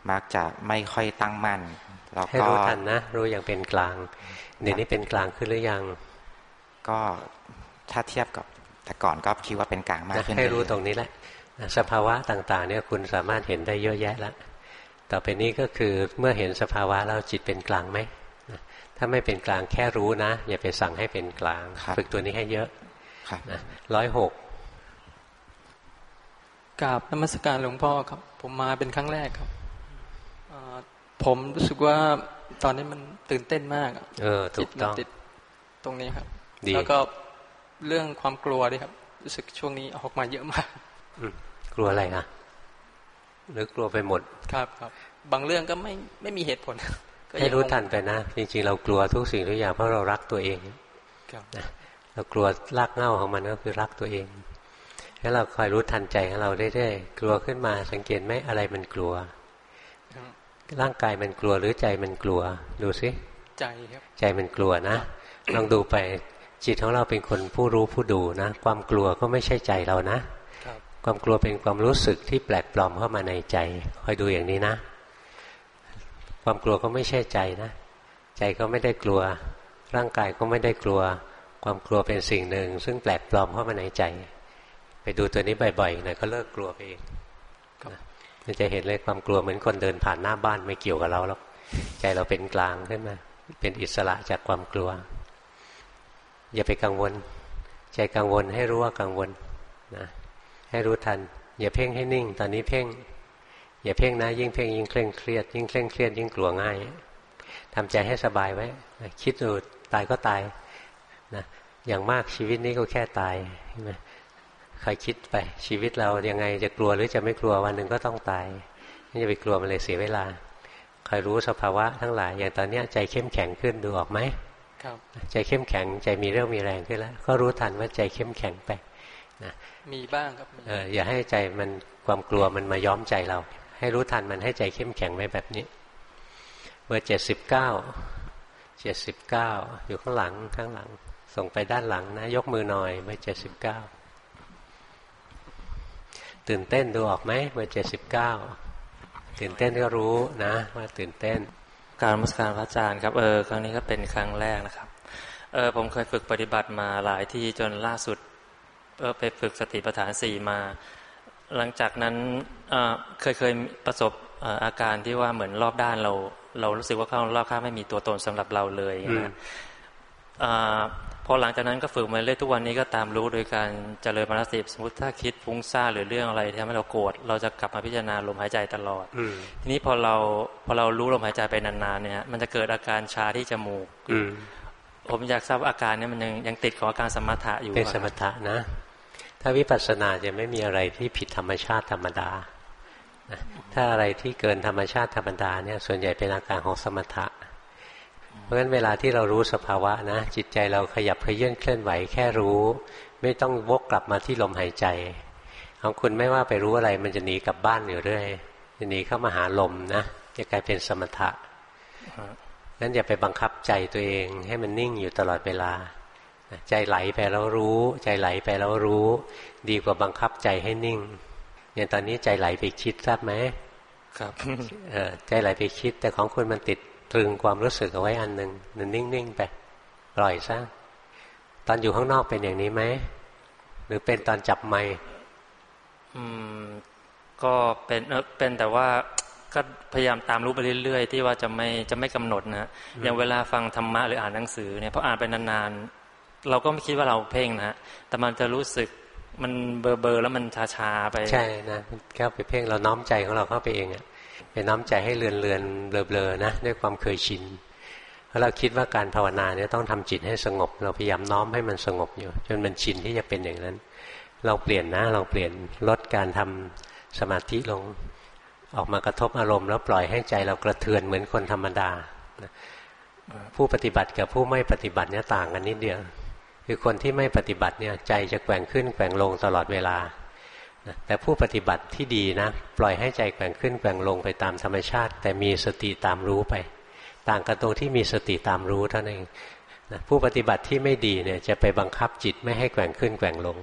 มักจะไม่ค่อยตั้งมั่นแล้วก็ให้รู้ทันนะรู้อย่างเป็นกลางเดี๋ยวนี้เป็นกลางขึ้นหรือยัง ก็ถ้าเทียบกับแต่ก่อนก็คิดว่าเป็นกลางมากขึ้นให้รู้ตรงนี้แหละ สภาวะต่างๆเนี่ยคุณสามารถเห็นได้เยอะแยะแล้วต่อไปนี้ก็คือเมื่อเห็นสภาวะแล้วจิตเป็นกลางไหมถ้าไม่เป็นกลางแค่รู้นะ อย่าไปสั่งให้เป็นกลาง ฝึกตัวนี้ให้เยอะร้อยหกกราบนมัสการหลวงพ่อครับ ผมมาเป็นครั้งแรกครับผมรู้สึกว่าตอนนี้มันตื่นเต้นมากเออถูกต้องติดตรงนี้ครับแล้วก็เรื่องความกลัวด้วยครับ รู้สึกช่วงนี้ออกมาเยอะมาก กลัวอะไรอะหรือกลัวไปหมด ครับครับ บางเรื่องก็ไม่ไม่มีเหตุผลให้รู้ทันไปนะจริงๆ เรากลัวทุกสิ่งทุกอย่างเพราะเรารักตัวเองเรากลัวลากเง่าของมันก็คือรักตัวเองให้เราคอยรู้ทันใจของเราเรื่อยๆกลัวขึ้นมาสังเกตไหมอะไรมันกลัว ร่างกายมันกลัวหรือใจมันกลัว ดูสิใจครับ ใจมันกลัวนะลองดูไปจิตของเราเป็นคนผู้รู้ผู้ดูนะ ความกลัวก็ไม่ใช่ใจเรานะ ความกลัวเป็นความรู้สึกที่แปลกปลอมเข้ามาในใจ คอยดูอย่างนี้นะ ความกลัวก็ไม่ใช่ใจนะ ใจก็ไม่ได้กลัว ร่างกายก็ไม่ได้กลัว ความกลัวเป็นสิ่งหนึ่ง ซึ่งแปลกปลอมเข้ามาในใจ ไปดูตัวนี้บ่อยๆหน่อยก็เลิกกลัวไปเองมันจะเห็นเลยความกลัวเหมือนคนเดินผ่านหน้าบ้านไม่เกี่ยวกับเราหรอก ใจเราเป็นกลางขึ้นมา เป็นอิสระจากความกลัว อย่าไปกังวล ใจกังวลให้รู้ว่ากังวลนะ ให้รู้ทัน อย่าเพ่งให้นิ่ง ตอนนี้เพ่ง อย่าเพ่งนะ ยิ่งเพ่งยิ่งเคร่งเครียด ยิ่งเคร่งเครียดยิ่งกลัวง่ายทำใจให้สบายไว้คิดดูตายก็ตายนะอย่างมากชีวิตนี้ก็แค่ตายใช่ไหมคอยคิดไปชีวิตเรายังไงจะกลัวหรือจะไม่กลัววันหนึ่งก็ต้องตายไม่จะไปกลัวมันเลยเสียเวลาคอยรู้สภาวะทั้งหลาย อย่างตอนนี้ใจเข้มแข็งขึ้นดูออกไหมครับ ใจเข้มแข็งใจมีเรื่องมีแรงขึ้นแล้ว ก็รู้ทันว่าใจเข้มแข็งไป นะมีบ้างครับเอออย่าให้ใจมันความกลัวมันมาย้อมใจเรา ให้รู้ทันมันให้ใจเข้มแข็งไว้แบบนี้ เบอร์เจ็ดสิบเก้าเจ็ดสิบเก้าอยู่ข้างหลังข้างหลัง ส่งไปด้านหลังนะ ยกมือหน่อยเบอร์เจ็ดสิบเก้าตื่นเต้นดูออกไหมเบอร์เจ็ดสิบเก้าตื่นเต้นก็รู้นะ ว่าตื่นเต้น การมัสการพระอาจารย์ครับเออครั้งนี้ก็เป็นครั้งแรกนะครับเออผมเคยฝึกปฏิบัติมาหลายที่จนล่าสุด เออไปฝึกสติปัฏฐานสี่มา หลังจากนั้นเคยเคยประสบอาการที่ว่าเหมือนรอบด้านเรา เรารู้สึกว่าข้างรอบข้างไม่มีตัวตนสำหรับเราเลยนะพอหลังจากนั้นก็ฝึกมาเรื่อยทุกวันนี้ก็ตามรู้โดยการเจริญมรสิบสมมติถ้าคิดฟุ้งซ่านหรือเรื่องอะไรที่ทำให้เราโกรธเราจะกลับมาพิจารณาลมหายใจตลอดทีนี้พอเราพอเรารู้ลมหายใจไปนานๆเนี่ย มันจะเกิดอาการชาที่จมูกผมอยากทราบอาการนี้มันยังยังติดของอาการสมถะอยู่เป็นสมถะนะ ถ้าวิปัสสนาจะไม่มีอะไรที่ผิดธรรมชาติธรรมดา ถ้าอะไรที่เกินธรรมชาติธรรมดาเนี่ยส่วนใหญ่เป็นอาการของสมถะ เพราะฉะนั้นเวลาที่เรารู้สภาวะนะจิตใจเราขยับเขยื่นเคลื่อนไหวแค่รู้ ไม่ต้องวกกลับมาที่ลมหายใจ ของคุณไม่ว่าไปรู้อะไรมันจะหนีกลับบ้านอยู่เรื่อยจะหนีเข้ามาหาลมนะจะกลายเป็นสมถะนั้นอย่าไปบังคับใจตัวเองให้มันนิ่งอยู่ตลอดเวลา ใจไหลไปแล้วรู้ ใจไหลไปแล้วรู้ ดีกว่าบังคับใจให้นิ่งอย่างตอนนี้ใจไหลไปคิดทราบไหมครับใจไหลไปคิด แต่ของคุณมันติดตรึงความรู้สึกเอาไว้อันหนึ่งมันนิ่งๆไปปล่อยซะตอนอยู่ข้างนอกเป็นอย่างนี้ไหมหรือเป็นตอนจับไมค์อืม ก็เป็นเออเป็นแต่ว่าก็พยายามตามรู้ไปเรื่อยๆ ที่ว่าจะไม่จะไม่กำหนดนะอย่างเวลาฟังธรรมะหรืออ่านหนังสือเนี่ยพออ่านไปนานๆ เราก็ไม่คิดว่าเราเพ่งนะแต่มันจะรู้สึกมันเบอร์เบอร์แล้วมันชาชาไป ใช่นะเข้าไปเพ่งเราน้อมใจของเราเข้าไปเองอะไปน้อมใจให้เลือนเลือนเบลอเบลอนะด้วยความเคยชินเพราะเราคิดว่าการภาวนาเนี่ยต้องทำจิตให้สงบ เราพยายามน้อมให้มันสงบอยู่ จนมันชินที่จะเป็นอย่างนั้น เราเปลี่ยนนะเราเปลี่ยนลดการทำสมาธิลงออกมากระทบอารมณ์แล้วปล่อยให้ใจเรากระเทือนเหมือนคนธรรมดาผู้ปฏิบัติกับผู้ไม่ปฏิบัติเนี่ยต่างกันนิดเดียว คือคนที่ไม่ปฏิบัติเนี่ยใจจะแกว่งขึ้นแกว่งลงตลอดเวลา แต่ผู้ปฏิบัติที่ดีนะ ปล่อยให้ใจแกว่งขึ้นแกว่งลงไปตามธรรมชาติ แต่มีสติตามรู้ไป ต่างกันตรงที่มีสติตามรู้เท่านั้นเองผู้ปฏิบัติที่ไม่ดีเนี่ยจะไปบังคับจิตไม่ให้แกว่งขึ้นแกว่งลง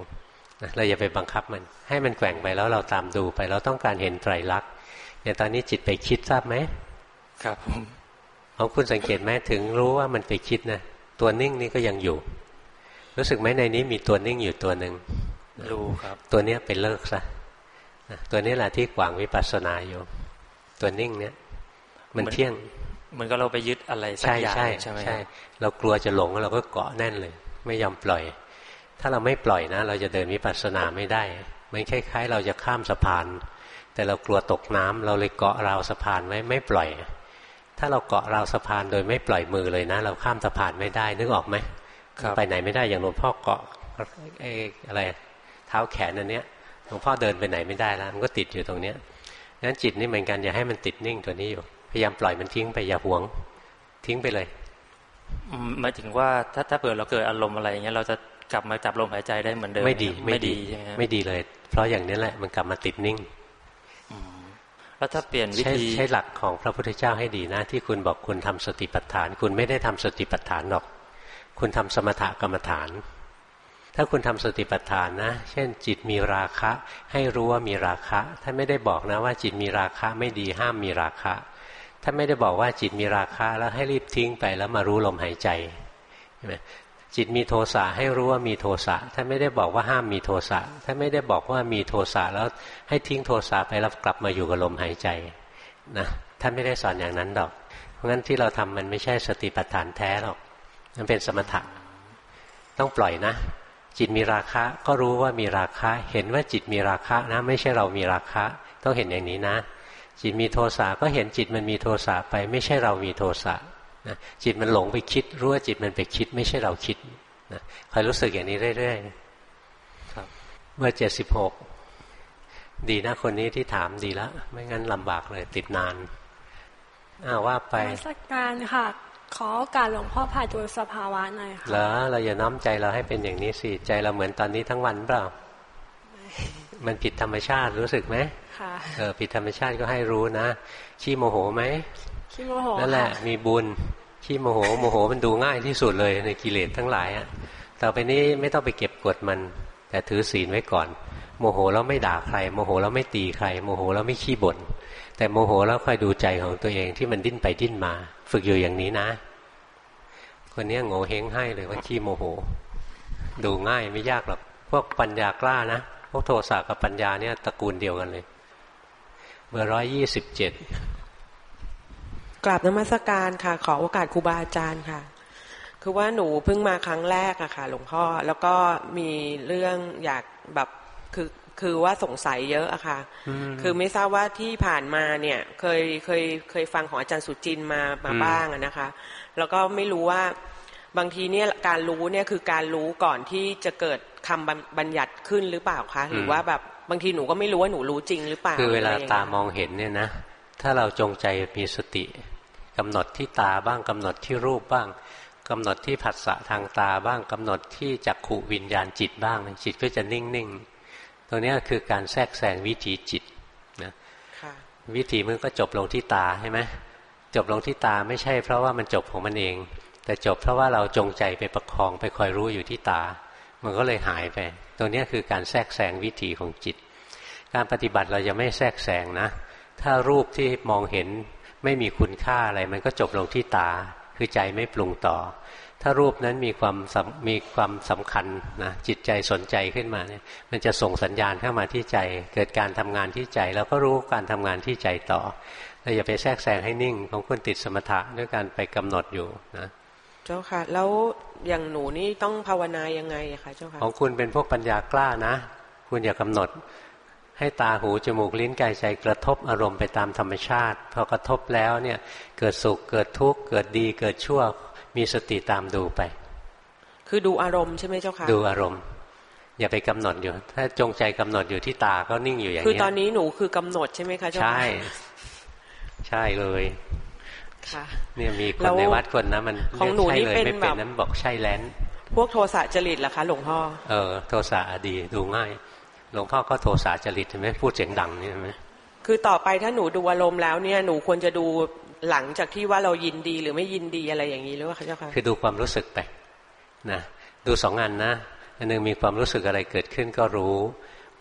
เราอย่าไปบังคับมัน ให้มันแกว่งไปแล้วเราตามดูไป เราต้องการเห็นไตรลักษณ์เนี่ยตอนนี้จิตไปคิดทราบไหมครับผมของคุณสังเกตไหมถึงรู้ว่ามันไปคิดนะตัวนิ่งนี่ก็ยังอยู่ รู้สึกไหมในนี้มีตัวนิ่งอยู่ตัวหนึ่งรู้ครับ ตัวเนี้ยไปเลิกซะตัวนี้แหละที่กวางวิปัสสนาอยู่ ตัวนิ่งเนี้ยมันเที่ยงเหมือนก็เราไปยึดอะไรสักอย่างใช่ไหมใช่ เรากลัวจะหลงเราก็เกาะแน่นเลย ไม่ยอมปล่อย ถ้าเราไม่ปล่อยนะ เราจะเดินวิปัสสนาไม่ได้มันคล้ายๆ เราจะข้ามสะพาน แต่เรากลัวตกน้ำเราเลยเกาะราวสะพานไว้ไม่ปล่อย ถ้าเราเกาะราวสะพานโดยไม่ปล่อยมือเลยนะ เราข้ามสะพานไม่ได้นึกออกไหม ไปไหนไม่ได้อย่างหลวงพ่อเกาะไอ้อะไรเท้าแขนอันเนี้ยหลวงพ่อเดินไปไหนไม่ได้แล้วมันก็ติดอยู่ตรงเนี้ยนั้นจิตนี่เหมือนกันอย่าให้มันติดนิ่งตัวนี้อยู่พยายามปล่อยมันทิ้งไปอย่าหวง ทิ้งไปเลยหมายถึงว่าถ้าถ้าเปิดเราเกิดอารมณ์อะไรอย่างเงี้ยเราจะกลับมาจับลมหายใจได้เหมือนเดิมไม่ดีไม่ดีไม่ดีเลย เพราะอย่างนี้แหละมันกลับมาติดนิ่งแล้วถ้าเปลี่ยนวิธีใช้หลักของพระพุทธเจ้าให้ดีนะ ที่คุณบอกคุณทำสติปัฏฐาน คุณไม่ได้ทำสติปัฏฐานหรอก คุณทำสมถกรรมฐาน ถ้าคุณทำสติปัฏฐานนะ เช่น จิตมีราคะ ให้รู้ว่ามีราคะท่านไม่ได้บอกนะว่าจิตมีราคะไม่ดีห้ามมีราคะท่านไม่ได้บอกว่าจิตมีราคะแล้วให้รีบทิ้งไปแล้วมารู้ลมหายใจใช่ไหมจิตมีโทสะให้รู้ว่ามีโทสะท่านไม่ได้บอกว่าห้ามมีโทสะท่านไม่ได้บอกว่ามีโทสะแล้วให้ทิ้งโทสะไปแล้วกลับมาอยู่กับลมหายใจนะท่านไม่ได้สอนอย่างนั้นดอก เพราะงั้นที่เราทำมันไม่ใช่สติปัฏฐานแท้หรอก มันเป็นสมถะ ต้องปล่อยนะ จิตมีราคะก็รู้ว่ามีราคะ เห็นว่าจิตมีราคะนะ ไม่ใช่เรามีราคะ ต้องเห็นอย่างนี้นะ จิตมีโทสะก็เห็นจิตมันมีโทสะไป ไม่ใช่เรามีโทสะนะจิตมันหลงไปคิด รู้ว่าจิตมันไปคิด ไม่ใช่เราคิดนะคอยรู้สึกอย่างนี้เรื่อยๆครับเมื่อเจ็ดสิบหกดีนะคนนี้ที่ถามดีแล้วไม่งั้นลำบากเลยติดนานอ้าวว่าไปสักการค่ะ ขอโอกาสหลวงพ่อพาดูสภาวะหน่อยค่ะเหรอเราอย่าน้อมใจเราให้เป็นอย่างนี้สิใจเราเหมือนตอนนี้ทั้งวันเปล่า มันผิดธรรมชาติรู้สึกไหมค่ะเออผิดธรรมชาติก็ให้รู้นะขี้โมโหไหมขี้โมโหนั่นแหละมีบุญขี้โมโหโมโหมันดูง่ายที่สุดเลยในกิเลสทั้งหลายอะต่อไปนี้ไม่ต้องไปเก็บกดมัน แต่ถือศีลไว้ก่อน โมโหแล้วไม่ด่าใคร โมโหแล้วไม่ตีใคร โมโหแล้วไม่ขี้บ่นแต่โมโหแล้วคอยดูใจของตัวเองที่มันดิ้นไปดิ้นมา ฝึกอยู่อย่างนี้นะ คนนี้โง่เฮงให้เลยว่าขี้โมโห ดูง่ายไม่ยากหรอกพวกปัญญากล้านะพวกโทสะกับปัญญาเนี่ยตระกูลเดียวกันเลยเบอร์ร้อยยี่สิบเจ็ดกราบนมัสการค่ะ ขอโอกาสครูบาอาจารย์ค่ะ คือว่าหนูเพิ่งมาครั้งแรกอะค่ะ หลวงพ่อแล้วก็มีเรื่องอยากแบบคือ คือว่าสงสัยเยอะอะค่ะ คือไม่ทราบว่าที่ผ่านมาเนี่ย เคยเคยเคยฟังของอาจารย์สุจินมามาบ้างนะคะ แล้วก็ไม่รู้ว่าบางทีเนี่ยการรู้เนี่ยคือการรู้ก่อนที่จะเกิดคำบัญญัติขึ้นหรือเปล่าคะหรือว่าแบบบางทีหนูก็ไม่รู้ว่าหนูรู้จริงหรือเปล่าคือเวลาตามองเห็นเนี่ยนะ ถ้าเราจงใจมีสติกำหนดที่ตาบ้างกำหนดที่รูปบ้างกำหนดที่ผัสสะทางตาบ้างกำหนดที่จักขุวิญญาณจิตบ้างจิตก็จะนิ่งๆ ตรงนี้คือการแทรกแซงวิถีจิตนะวิธีมันก็จบลงที่ตาใช่ไหมจบลงที่ตาไม่ใช่เพราะว่ามันจบของมันเอง แต่จบเพราะว่าเราจงใจไปประคองไปคอยรู้อยู่ที่ตา มันก็เลยหายไป ตรงนี้คือการแทรกแซงวิถีของจิต การปฏิบัติเราจะไม่แทรกแซงนะ ถ้ารูปที่มองเห็นไม่มีคุณค่าอะไร มันก็จบลงที่ตา คือใจไม่ปรุงต่อ ถ้ารูปนั้นมีความมีความสำคัญนะจิตใจสนใจขึ้นมาเนี่ยมันจะส่งสัญญาณเข้ามาที่ใจ เกิดการทำงานที่ใจ แล้วก็รู้การทำงานที่ใจต่อเราอย่าไปแทรกแซงให้นิ่งของคุณติดสมถะด้วยการไปกำหนดอยู่นะเจ้าค่ะ แล้วอย่างหนูนี่ต้องภาวนายังไงคะเจ้าค่ะของคุณเป็นพวกปัญญากล้านะ คุณอย่ากำหนด ให้ตาหูจมูกลิ้นกายใจกระทบอารมณ์ไปตามธรรมชาติพอกระทบแล้วเนี่ยเกิดสุขเกิดทุกข์เกิดดีเกิดชั่ว มีสติตามดูไป คือดูอารมณ์ใช่ไหมเจ้าค่ะดูอารมณ์ อย่าไปกำหนดอยู่ ถ้าจงใจกำหนดอยู่ที่ตาก็นิ่งอยู่อย่างนี้คือตอนนี้หนูคือกำหนดใช่ไหมคะเจ้าค่ะใช่ ใช่เลยค่ะเนี่ยมีคนในวัดคนนะมันของหนูนี่เป็นแบบนั้นบอกใช่แลนพวกโทสะจริตเหรอคะ หลวงพ่อเออโทสะดีดูง่าย หลวงพ่อก็โทสะจริตใช่ไหมพูดเสียงดังนี่ใช่ไหมคือต่อไปถ้าหนูดูอารมณ์แล้วเนี่ยหนูควรจะดู หลังจากที่ว่าเรายินดีหรือไม่ยินดีอะไรอย่างนี้หรือว่าคะเจ้าค่ะคือดูความรู้สึกไปนะดูสองอันนะอันหนึ่งมีความรู้สึกอะไรเกิดขึ้นก็รู้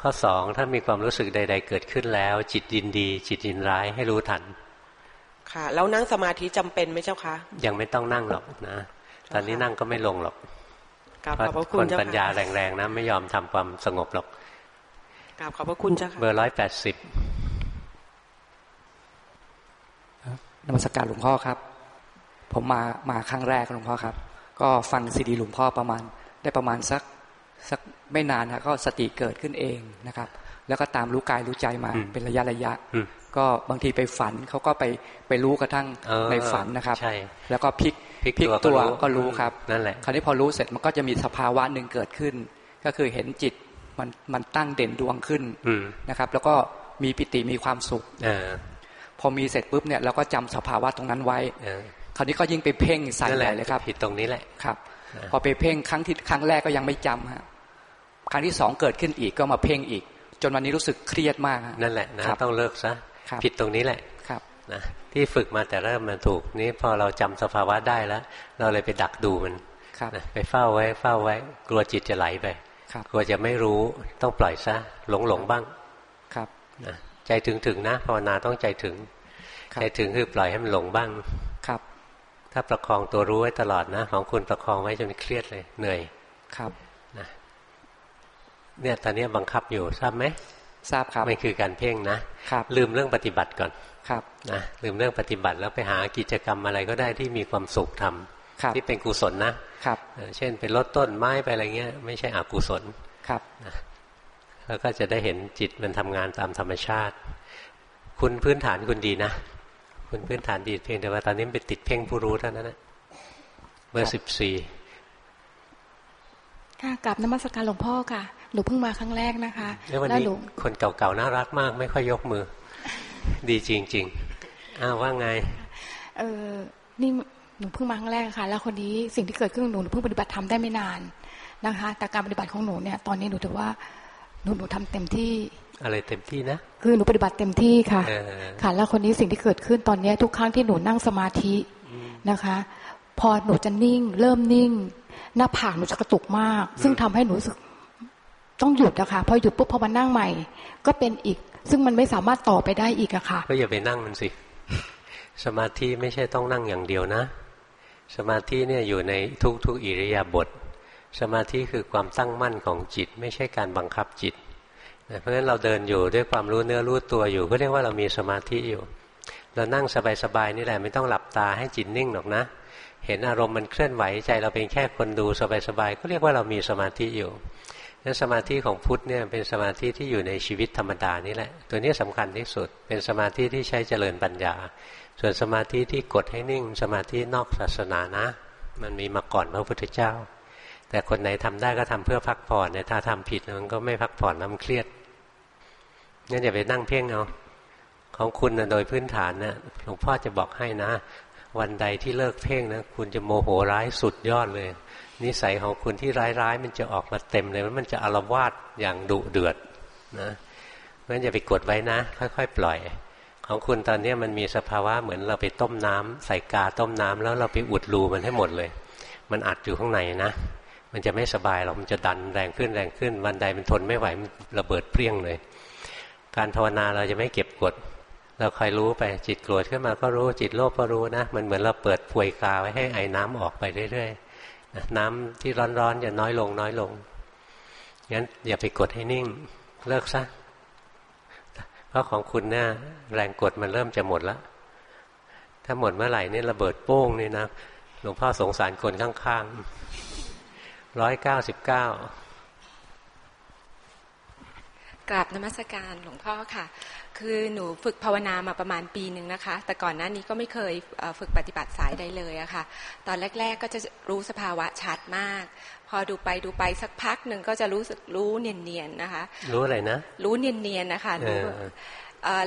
ข้อสองถ้ามีความรู้สึกใด ๆ เกิดขึ้นแล้ว จิตยินดี จิตยินร้ายให้รู้ทัน ค่ะ แล้วนั่งสมาธิจำเป็นไหมเจ้าคะยังไม่ต้องนั่งหรอกนะตอนนี้นั่งก็ไม่ลงหรอกเพราะคนปัญญาแรงๆนะไม่ยอมทำความสงบหรอกกราบขอบพระคุณเจ้าค่ะเบอร์ร้อยแปดสิบ นมัสการหลวงพ่อครับ ผมมามาครั้งแรกหลวงพ่อครับ ก็ฟังซีดีหลวงพ่อประมาณ ได้ประมาณสักสักไม่นานนะก็สติเกิดขึ้นเองนะครับ แล้วก็ตามรู้กายรู้ใจมาเป็นระยะระยะ ก็บางทีไปฝันเขาก็ไปไปรู้กระทั่งในฝันนะครับ แล้วก็พลิกพลิกตัวก็รู้ครับนั่นแหละคราวนี้พอรู้เสร็จมันก็จะมีสภาวะหนึ่งเกิดขึ้น ก็คือเห็นจิตมันมันตั้งเด่นดวงขึ้นนะครับ แล้วก็มีปิติมีความสุข พอมีเสร็จปุ๊บเนี่ยเราก็จำสภาวะตรงนั้นไว้คราวนี้ก็ยิ่งไปเพ่งใส่ใหญ่เลยครับผิดตรงนี้แหละครับ พอไปเพ่งครั้งที่ครั้งแรกก็ยังไม่จำฮะครั้งที่สองเกิดขึ้นอีกก็มาเพ่งอีก จนวันนี้รู้สึกเครียดมากนั่นแหละนะต้องเลิกซะผิดตรงนี้แหละครับนะที่ฝึกมาแต่เริ่มมันถูกนี้พอเราจำสภาวะได้แล้ว เราเลยไปดักดูมันนะไปเฝ้าไว้เฝ้าไว้ กลัวจิตจะไหลไปกลัวจะไม่รู้ต้องปล่อยซะหลงหลงบ้างครับนะ ใจถึงถึงนะภาวนาต้องใจถึง ใจถึงคือปล่อยให้มันหลงบ้างครับ ถ้าประคองตัวรู้ไว้ตลอดนะ ของคุณประคองไว้จนเครียดเลยเหนื่อยครับนะเนี่ยตอนนี้บังคับอยู่ทราบไหมทราบครับมันคือการเพ่งนะครับลืมเรื่องปฏิบัติก่อนครับนะลืมเรื่องปฏิบัติแล้วไปหากิจกรรมอะไรก็ได้ที่มีความสุขทำที่เป็นกุศลนะครับ เช่นไปลดต้นไม้ไปอะไรเงี้ย ไม่ใช่อกุศลครับนะ แล้วก็จะได้เห็นจิตมันทำงานตามธรรมชาติ คุณพื้นฐานคุณดีนะ คุณพื้นฐานดีเพียงแต่ว่าตอนนี้ไปติดเพ่งผู้รู้เท่านั้นนะเบอร์สิบสี่ค่ะกลับนมัสการหลวงพ่อค่ะ หนูเพิ่งมาครั้งแรกนะคะแล้วหนูคนเก่าๆน่ารักมาก ไม่ค่อยยกมือ ดีจริง ๆอ้าวว่าไง เออนี่หนูเพิ่งมาครั้งแรกค่ะ แล้วคนนี้สิ่งที่เกิดขึ้นหนูหนูเพิ่งปฏิบัติทำได้ไม่นานนะคะ แต่การปฏิบัติของหนูเนี่ย ตอนนี้หนูถือว่า หนูหนูทำเต็มที่ อะไรเต็มที่นะ คือหนูปฏิบัติเต็มที่ค่ะ ค่ะ แล้วคนนี้สิ่งที่เกิดขึ้นตอนนี้ทุกครั้งที่หนูนั่งสมาธินะคะ พอหนูจะนิ่ง เริ่มนิ่ง หน้าผากหนูจะกระตุกมาก ซึ่งทำให้หนูรู้สึกต้องหยุดนะคะพอหยุดปุ๊บพอมานั่งใหม่ ก็เป็นอีก ซึ่งมันไม่สามารถต่อไปได้อีกอะค่ะ ก็อย่าไปนั่งมันสิ สมาธิไม่ใช่ต้องนั่งอย่างเดียวนะ สมาธิเนี่ยอยู่ในทุกๆอิริยาบถ สมาธิคือความตั้งมั่นของจิต ไม่ใช่การบังคับจิต เพราะฉะนั้นเราเดินอยู่ด้วยความรู้เนื้อรู้ตัวอยู่ ก็เรียกว่าเรามีสมาธิอยู่ เรานั่งสบายๆนี่แหละไม่ต้องหลับตาให้จิตนิ่งหรอกนะ เห็นอารมณ์มันเคลื่อนไหวใจเราเป็นแค่คนดูสบายๆก็เรียกว่าเรามีสมาธิอยู่นั้นสมาธิของพุทธเนี่ยเป็นสมาธิที่อยู่ในชีวิตธรรมดานี่แหละ ตัวนี้สำคัญที่สุด เป็นสมาธิที่ใช้เจริญปัญญา ส่วนสมาธิที่กดให้นิ่ง สมาธินอกศาสนานะ มันมีมาก่อนพระพุทธเจ้า แต่คนไหนทำได้ก็ทำเพื่อพักผ่อนเนี่ยถ้าทำผิดมันก็ไม่พักผ่อนแล้วมันเครียดงั้นอย่าไปนั่งเพ่งเอาของคุณนะโดยพื้นฐานนะ่ะหลวงพ่อจะบอกให้นะ วันใดที่เลิกเพ่งนะคุณจะโมโหร้ายสุดยอดเลย นิสัยของคุณที่ร้ายๆ มันจะออกมาเต็มเลยมันจะอารวาสอย่างดุเดือดนะเพราะฉะนั้นอย่าไปกดไว้นะ ค่อย ๆ ปล่อย ของคุณตอนนี้มันมีสภาวะเหมือนเราไปต้มน้ำใส่กาต้มน้ำแล้วเราไปอุดรูมันให้หมดเลย มันอัดอยู่ข้างในนะ มันจะไม่สบายหรอกมันจะดันแรงขึ้นแรงขึ้น วันใดมันทนไม่ไหวมันระเบิดเปรี้ยงเลย การภาวนาเราจะไม่เก็บกด เราคอยรู้ไปจิตโกรธขึ้นมาก็รู้จิตโลภก็รู้นะมันเหมือนเราเปิดพวยกาไว้ให้ไอ้น้ำออกไปเรื่อยๆน้ำที่ร้อนๆจะน้อยลงน้อยลงงั้นอย่าไปกดให้นิ่งเลิกซะเพราะของคุณเนี่ยแรงกดมันเริ่มจะหมดแล้วถ้าหมดเมื่อไหร่นี่ระเบิดโป้งนี่นะหลวงพ่อสงสารคนข้างๆ ร้อยเก้าสิบเก้ากราบนมัสการหลวงพ่อค่ะ คือหนูฝึกภาวนามาประมาณปีหนึ่งนะคะ แต่ก่อนหน้านี้ก็ไม่เคยฝึกปฏิบัติสายใดเลยอะค่ะ ตอนแรก ๆ ก็จะรู้สภาวะชัดมาก พอดูไปดูไปสักพักหนึ่งก็จะรู้สึกรู้เนียนๆนะคะ รู้อะไรนะ รู้เนียนๆนะคะรู้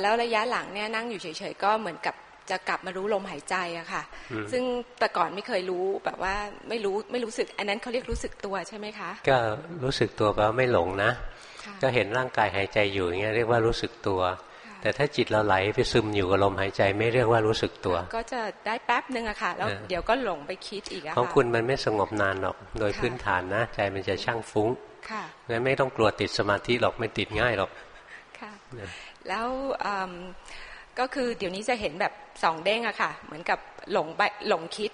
แล้วระยะหลังเนี่ยนั่งอยู่เฉยๆก็เหมือนกับ จะกลับมารู้ลมหายใจอะค่ะ ซึ่งแต่ก่อนไม่เคยรู้แบบว่าไม่รู้ไม่รู้สึก อันนั้นเขาเรียกรู้สึกตัวใช่ไหมคะ ก็รู้สึกตัวแปลว่าไม่หลงนะ ก็เห็นร่างกายหายใจอยู่อย่างเงี้ยเรียกว่ารู้สึกตัว แต่ถ้าจิตเราไหลไปซึมอยู่กับลมหายใจไม่เรียกว่ารู้สึกตัว ก็จะได้แป๊บนึงอะค่ะ แล้วเดี๋ยวก็หลงไปคิดอีกอะของคุณมันไม่สงบนานหรอก โดยพื้นฐานนะ ใจมันจะช่างฟุ้งงั้นไม่ต้องกลัวติดสมาธิหรอกไม่ติดง่ายหรอกค่ะแล้ว ก็คือเดี๋ยวนี้จะเห็นแบบสองเด้งอะค่ะ เหมือนกับหลงไปหลงคิด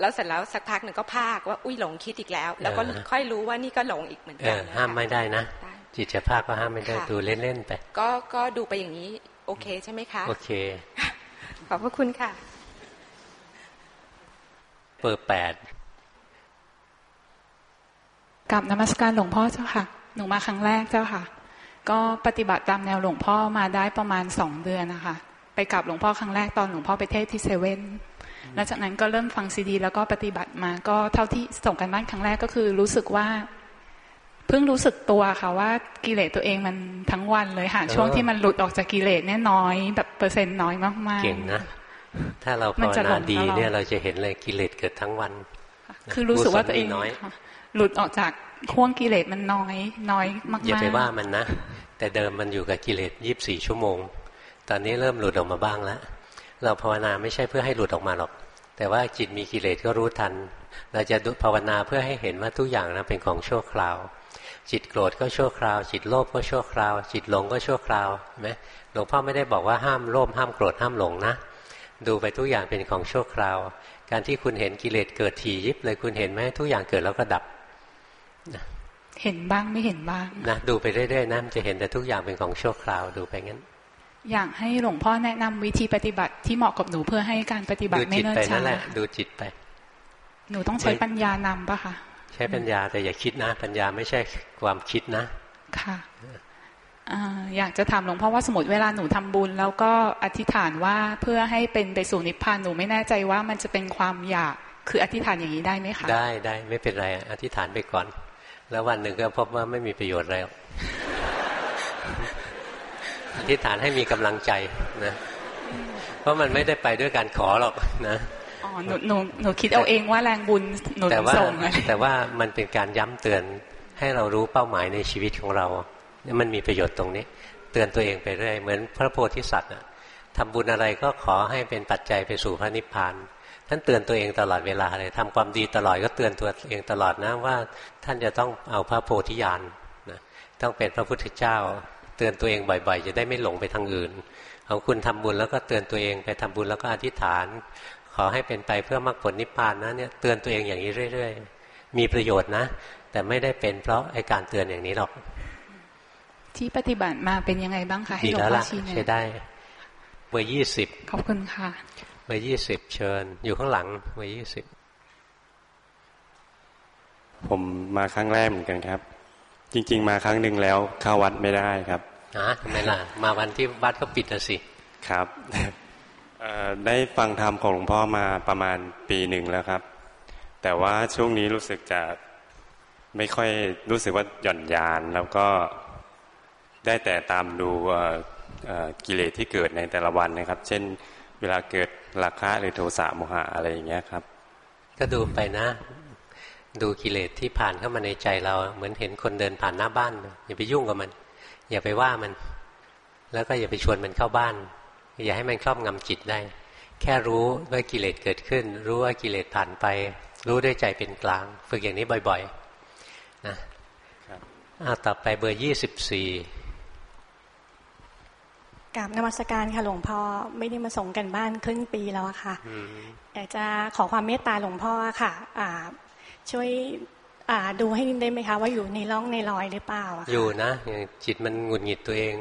แล้วเสร็จแล้วสักพักหนึ่งก็พากว่าอุ้ยหลงคิดอีกแล้ว แล้วก็ค่อยรู้ว่านี่ก็หลงอีกเหมือนกันห้ามไม่ได้นะ จิตจะภาคก็ห้ามไม่ได้ดูเล่นๆไปก็ก็ดูไปอย่างนี้โอเคใช่ไหมคะ โอเค ขอบพระคุณค่ะเปิดแปดกับนมัสการหลวงพ่อเจ้าค่ะ หนูมาครั้งแรกเจ้าค่ะ ก็ปฏิบัติตามแนวหลวงพ่อมาได้ประมาณสองเดือนนะคะ ไปกับหลวงพ่อครั้งแรกตอนหลวงพ่อไปเทศที่เซเว่นหลังจากนั้นก็เริ่มฟังซีดี แล้วก็ปฏิบัติมาก็เท่าที่ส่งกันบ้านครั้งแรกก็คือรู้สึกว่าพิ่งรู้สึกตัวค่ะว่ากิเลสตัวเองมันทั้งวันเลยค่ะช่วงที่มันหลุดออกจากกิเลสเนี่ยน้อยแบบเปอร์เซ็นต์น้อยมากๆเก่งนะถ้าเราภาวนาดีเนี่ยเราจะเห็นเลยกิเลสเกิดทั้งวัน คือรู้สึกว่าตัวเองน้อยหลุดออกจากข่วงกิเลสมันน้อย น้อยมากๆอย่าไปว่ามันนะแต่เดิมมันอยู่กับกิเลสยีิบสี่ชั่วโมง ตอนนี้เริ่มหลุดออกมาบ้างแล้วเราภาวนาไม่ใช่เพื่อให้หลุดออกมาหรอก แต่ว่าจิตมีกิเลสก็รู้ทัน เราจะภาวนาเพื่อให้เห็นว่าทุกอย่างนะเป็นของชั่วคราว จิตโกรธก็ชั่วคราว จิตโลภก็ชั่วคราว จิตหลงก็ชั่วคราวไหมหลวงพ่อไม่ได้บอกว่าห้ามโลภห้ามโกรธห้ามหลงนะ ดูไปทุกอย่างเป็นของชั่วคราว การที่คุณเห็นกิเลสเกิดถี่ยิบเลยคุณเห็นไหมทุกอย่างเกิดแล้วก็ดับเห็นบ้างไม่เห็นบ้างนะดูไปเรื่อยๆนะมันจะเห็นแต่ทุกอย่างเป็นของชั่วคราวดูไปงั้น อยากให้หลวงพ่อแนะนำวิธีปฏิบัติที่เหมาะกับหนูเพื่อให้การปฏิบัติไม่เนิ่นช้าดูจิตไป หนูต้องใช้ปัญญานำปะคะใช้ปัญญาแต่อย่าคิดนะ ปัญญาไม่ใช่ความคิดนะ ค่ะอยากจะถามหลวงพ่อว่าสมมติเวลาหนูทำบุญ แล้วก็อธิษฐานว่าเพื่อให้เป็นไปสู่นิพพานหนูไม่แน่ใจว่ามันจะเป็นความอยากคืออธิษฐานอย่างนี้ได้ไหมคะได้ได้ไม่เป็นไรอธิษฐานไปก่อน แล้ววันหนึ่งก็พบว่าไม่มีประโยชน์แล้ว อธิษฐานให้มีกำลังใจนะเพราะมันไม่ได้ไปด้วยการขอหรอกนะอ๋อหนูหนูหนูคิดเอาเองว่าแรงบุญหนูส่งแต่ว่ามันเป็นการย้ำเตือนให้เรารู้เป้าหมายในชีวิตของเราเนี่ยมันมีประโยชน์ตรงนี้ เตือนตัวเองไปเรื่อยเหมือนพระโพธิสัตว์อะทำบุญอะไรก็ขอให้เป็นปัจจัยไปสู่พระนิพพานท่านเตือนตัวเองตลอดเวลาเลยทำความดีตลอดก็เตือนตัวเองตลอดนะว่าท่านจะต้องเอาพระโพธิญาณนะต้องเป็นพระพุทธเจ้าเตือนตัวเองบ่อยๆ จะได้ไม่หลงไปทางอื่น ของคุณทำบุญแล้วก็เตือนตัวเองไปทำบุญแล้วก็อธิษฐาน ขอให้เป็นไปเพื่อมรรคผลนิพพานนะเนี่ยเตือนตัวเองอย่างนี้เรื่อย ๆ มีประโยชน์นะ แต่ไม่ได้เป็นเพราะไอการเตือนอย่างนี้หรอก ที่ปฏิบัติมาเป็นยังไงบ้างคะให้หลวงพ่อชี้ใช้ได้เบอร์ยี่สิบขอบคุณค่ะเบอร์ยี่สิบเชิญ อยู่ข้างหลังเบอร์ยี่สิบผมมาครั้งแรกเหมือนกันครับ จริง ๆ มาครั้งหนึ่งแล้วเข้าวัดไม่ได้ครับ ฮะทำไมล่ะ มาวันที่วัดก็ปิดละสิครับได้ฟังธรรมของหลวงพ่อมาประมาณปีหนึ่งแล้วครับ แต่ว่าช่วงนี้รู้สึกจะไม่ค่อยรู้สึกว่าหย่อนยานแล้วก็ได้แต่ตามดูกิเลสที่เกิดในแต่ละวันนะครับ เช่น เวลาเกิดราคะหรือโทสะโมหะอะไรอย่างเงี้ยครับ ก็ดูไปนะ ดูกิเลสที่ผ่านเข้ามาในใจเรา เหมือนเห็นคนเดินผ่านหน้าบ้านอย่าไปยุ่งกับมัน อย่าไปว่ามัน แล้วก็อย่าไปชวนมันเข้าบ้าน อย่าให้มันครอบงำจิตได้ แค่รู้ว่ากิเลสเกิดขึ้น รู้ว่ากิเลสผ่านไป รู้ด้วยใจเป็นกลาง ฝึกอย่างนี้บ่อย ๆ นะอาต่อไปเบอร์ยี่สิบสี่กับนมัสการค่ะหลวงพ่อไม่ได้มาส่งกันบ้านครึ่งปีแล้วค่ะอยากจะขอความเมตตาหลวงพ่อค่ะช่วย ดูให้ได้ไหมคะว่าอยู่ในร่องในรอยหรือเปล่าอยู่นะจิตมันหงุดหงิดตัวเอง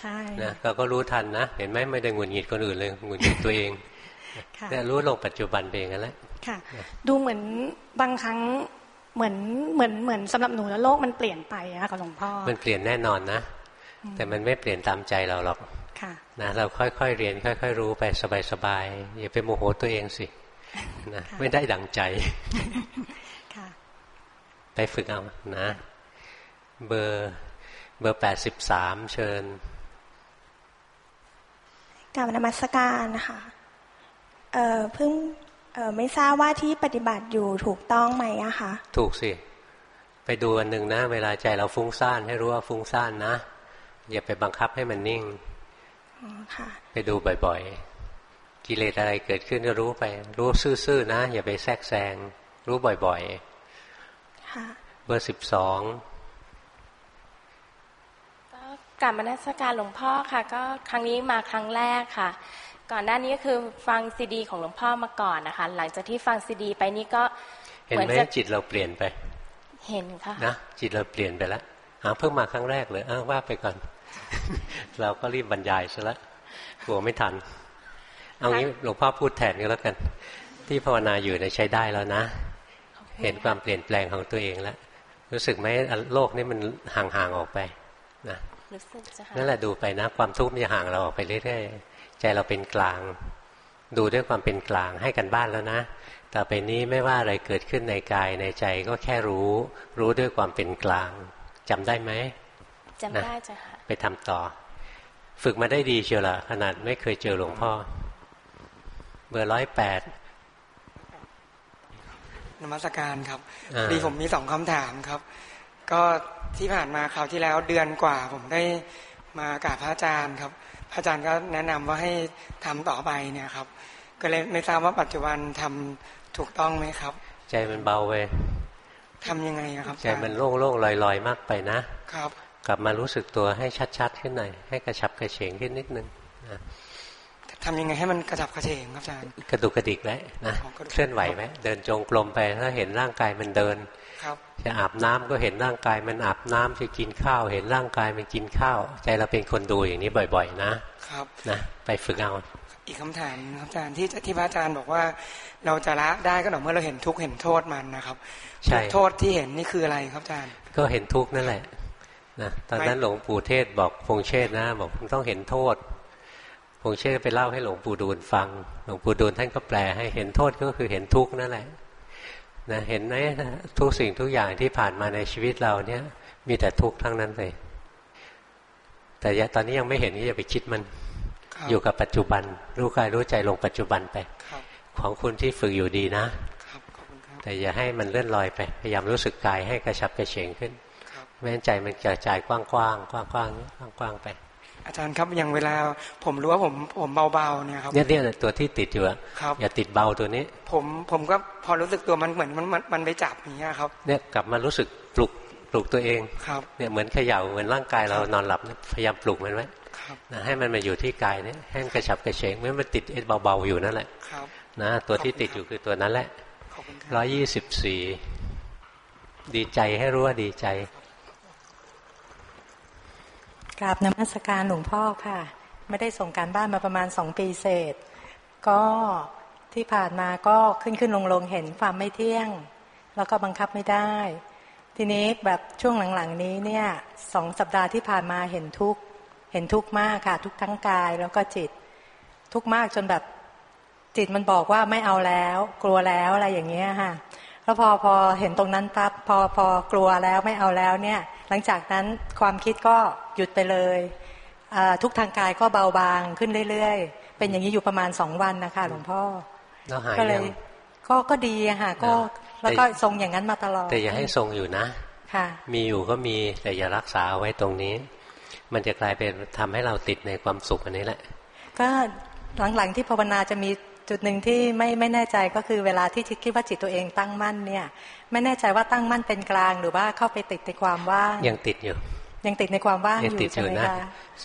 ใช่นะเราก็รู้ทันนะ เห็นไหมไม่ได้หงุดหงิดคนอื่นเลยหงุดหงิดตัวเองแต่รู้ลงปัจจุบันเองกันแล้วค่ะ ดูเหมือนบางครั้งเหมือนเหมือนเหมือนสำหรับหนูแล้วโลกมันเปลี่ยนไปอะค่ะหลวงพ่อมันเปลี่ยนแน่นอนนะ แต่มันไม่เปลี่ยนตามใจเราหรอกนะเราค่อยๆเรียนค่อย ๆ รู้ไปสบายๆอย่าไปโมโหตัวเองสินะไม่ได้ดังใจ ไปฝึกเอานะ เบอร์เบอร์แปดสิบสามเชิญกลับนมัสการนะคะเอ่อเพิ่งเอ่อไม่ทราบว่าที่ปฏิบัติอยู่ถูกต้องไหมอะคะถูกสิ ไปดูอันหนึ่งนะ เวลาใจเราฟุ้งซ่านให้รู้ว่าฟุ้งซ่านนะ อย่าไปบังคับให้มันนิ่งไปดูบ่อยๆ กิเลสอะไรเกิดขึ้นก็รู้ไป รู้ซื่อๆนะ อย่าไปแทรกแซง รู้บ่อยๆ เบอร์สิบสองก็กลับมานัสการหลวงพ่อค่ะ ก็ครั้งนี้มาครั้งแรกค่ะ ก่อนหน้านี้ก็คือฟังซีดี ของหลวงพ่อมาก่อนนะคะ หลังจากที่ฟังซีดี ไปนี่ก็เห็นไหมจิตเราเปลี่ยนไป เห็นค่ะนะจิตเราเปลี่ยนไปแล้วหาเพิ่งมาครั้งแรกเลยอ้าวว่าไปก่อน เราก็รีบบรรยายซะละกลัวไม่ทัน เอางี้หลวงพ่อพูดแทนก็แล้วกัน ที่ภาวนาอยู่ในใช้ได้แล้วนะ เห็นความเปลี่ยนแปลงของตัวเองแล้วรู้สึกไหมโลกนี้มันห่างๆออกไปนะนั่นแหละดูไปนะความทุกข์มันจะห่างเราออกไปเรื่อยๆใจเราเป็นกลาง ดูด้วยความเป็นกลางให้กันบ้านแล้วนะต่อไปนี้ไม่ว่าอะไรเกิดขึ้นในกายในใจก็แค่รู้ รู้ด้วยความเป็นกลางจำได้ไหมจำได้จ้ะค่ะไปทำต่อ ฝึกมาได้ดีเชียวละขนาดไม่เคยเจอหลวงพ่อ เบอร์ร้อยแปด นมัสการครับดีผมมีสองคำถามครับ ก็ที่ผ่านมาคราวที่แล้วเดือนกว่า ผมได้มากราบพระอาจารย์ครับ พระอาจารย์ก็แนะนำว่าให้ทำต่อไปเนี่ยครับ ก็เลยไม่ทราบว่าปัจจุบันทำถูกต้องไหมครับ ใจมันเบาไปทำยังไงครับใจมันโล่งโล่งลอยลอยมากไปนะครับ กลับมารู้สึกตัวให้ชัดๆขึ้นหน่อยให้กระชับกระเฉงขึ้นนิดนึงนะ ทำยังไงให้มันกระชับกระเฉงครับอาจารย์กระดุกกระดิกไว้นะเคลื่อนไหวไหมเดินจงกรมไปถ้าเห็นร่างกายมันเดินครับจะอาบน้ำก็เห็นร่างกายมันอาบน้ำจะกินข้าว เห็นร่างกายมันกินข้าว ใจเราเป็นคนดูอย่างนี้บ่อยๆ นะครับนะไปฝึกเอาอีกคำถามครับอาจารย์ที่ที่พระอาจารย์บอกว่า เราจะละได้ก็ต่อเมื่อเราเห็นทุกข์เห็นโทษมันนะครับใช่โทษที่เห็นนี่คืออะไรครับอาจารย์ก็เห็นทุกข์นั่นแหละนะตอนนั้นหลวงปู่เทศบอกพงเชษนะ บอกต้องเห็นโทษพ งเชษไปเล่าให้หลวงปู่ดูลฟัง หลวงปู่ดูลท่านก็แปลให้เห็นโทษก็คือเห็นทุกข์นั่นแหละนะเห็นไหมทุกสิ่งทุกอย่างที่ผ่านมาในชีวิตเราเนี่ย มีแต่ทุกข์ทั้งนั้นเลย แต่ตอนนี้ยังไม่เห็นนี่อย่าไปคิดมัน อยู่กับปัจจุบัน รู้กายรู้ใจลงปัจจุบันไปของคุณที่ฝึกอยู่ดีนะแต่อย่าให้มันเลื่อนลอยไป พยายามรู้สึกกายให้กระชับกระเฉงขึ้นไม่งั้นใจมันกระจายกว้างๆกว้างๆกว้างๆไป อาจารย์ครับอย่างเวลาผมรู้ว่าผมผมเบาๆเนี่ยครับเนี่ยเนี่ยตัวที่ติดอยู่อะอย่าติดเบาตัวนี้ ผมผมก็พอรู้สึกตัวมันเหมือนมันมันมันไปจับอย่างเงี้ยครับเนี่ยกลับมารู้สึกปลุกปลุกตัวเองครับเนี่ยเหมือนเขย่าเหมือนร่างกายเรานอนหลับพยายามปลุกมันไว้นะให้มันมาอยู่ที่กายเนี่ยให้มันกระฉับกระเฉงไม่มันติดเอ็ดเบาๆอยู่นั่นแหละนะตัวที่ติดอยู่คือตัวนั้นแหละร้อยยี่สิบสี่ดีใจให้รู้ว่าดีใจ กราบนมัสการหลวงพ่อค่ะ ไม่ได้ส่งการบ้านมาประมาณสองปีเศษ ก็ที่ผ่านมาก็ขึ้นขึ้นลงลงเห็นความไม่เที่ยง แล้วก็บังคับไม่ได้ ทีนี้แบบช่วงหลังๆนี้เนี่ยสองสัปดาห์ที่ผ่านมาเห็นทุกเห็นทุกมากค่ะ ทุกทั้งกายแล้วก็จิต ทุกมากจนแบบจิตมันบอกว่าไม่เอาแล้ว กลัวแล้วอะไรอย่างเงี้ยค่ะแล้วพอพอเห็นตรงนั้นปั๊บพอพอกลัวแล้วไม่เอาแล้วเนี่ย หลังจากนั้นความคิดก็ หยุดไปเลยทุกทางกายก็เบาบางขึ้นเรื่อยๆ เป็นอย่างนี้อยู่ประมาณสองวันนะคะ หลวงพ่อก็เลยก็ก็ดีอะค่ะก็แล้วก็ทรงอย่างนั้นมาตลอด แต่อย่าให้ทรงอยู่นะค่ะมีอยู่ก็มีแต่อย่ารักษาไว้ตรงนี้ มันจะกลายเป็นทำให้เราติดในความสุขอันนี้แหละ ก็หลังๆที่ภาวนาจะมีจุดหนึ่งที่ไม่ไม่แน่ใจก็คือเวลาที่คิดว่าจิตตัวเองตั้งมั่นเนี่ย ไม่แน่ใจว่าตั้งมั่นเป็นกลางหรือว่าเข้าไปติดในความว่างยังติดอยู่ ยังติดในความว่างอยู่ใช่ไหมคะ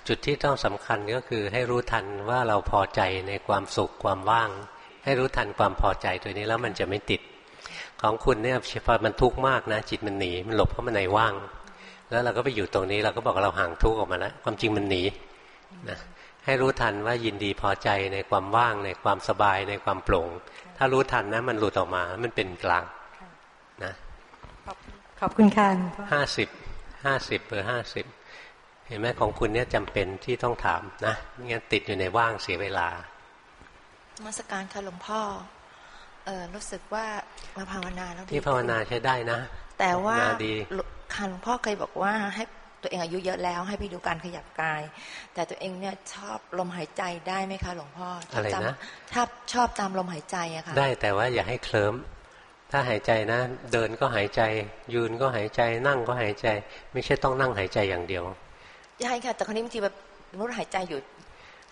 จุดที่ต้องสำคัญก็คือให้รู้ทันว่าเราพอใจในความสุขความว่าง ให้รู้ทันความพอใจตัวนี้แล้วมันจะไม่ติด ของคุณเนี่ยพอมันทุกข์มากนะ จิตมันหนีมันหลบเข้ามาในว่าง แล้วเราก็ไปอยู่ตรงนี้เราก็บอกเราห่างทุกข์ออกมาแล้วความจริงมันหนีนะให้รู้ทันว่ายินดีพอใจในความว่างในความสบายในความโปร่ง ถ้ารู้ทันนะมันหลุดออกมา มันเป็นกลางนะขอบคุณค่ะห้าสิบ ห้าสิบเบอร์ห้าสิบเห็นไหมของคุณเนี่ยจำเป็นที่ต้องถามนะงั้นติดอยู่ในว่างเสียเวลามาสการค่ะหลวงพ่อเออรู้สึกว่ามาภาวนาแล้วที่ภาวนาใช้ได้นะ แต่ว่าค่ะหลวงพ่อเคยบอกว่าให้ตัวเองอายุเยอะแล้วให้ไปดูการขยับกาย แต่ตัวเองเนี่ยชอบลมหายใจได้ไหมคะ หลวงพ่ออะไรนะถ้าชอบตามลมหายใจอะค่ะได้แต่ว่าอย่าให้เคลิ้ม ถ้าหายใจนะ เดินก็หายใจ ยืนก็หายใจ นั่งก็หายใจ ไม่ใช่ต้องนั่งหายใจอย่างเดียวใช่ค่ะแต่คราวนี้บางทีแบบมุดหายใจอยู่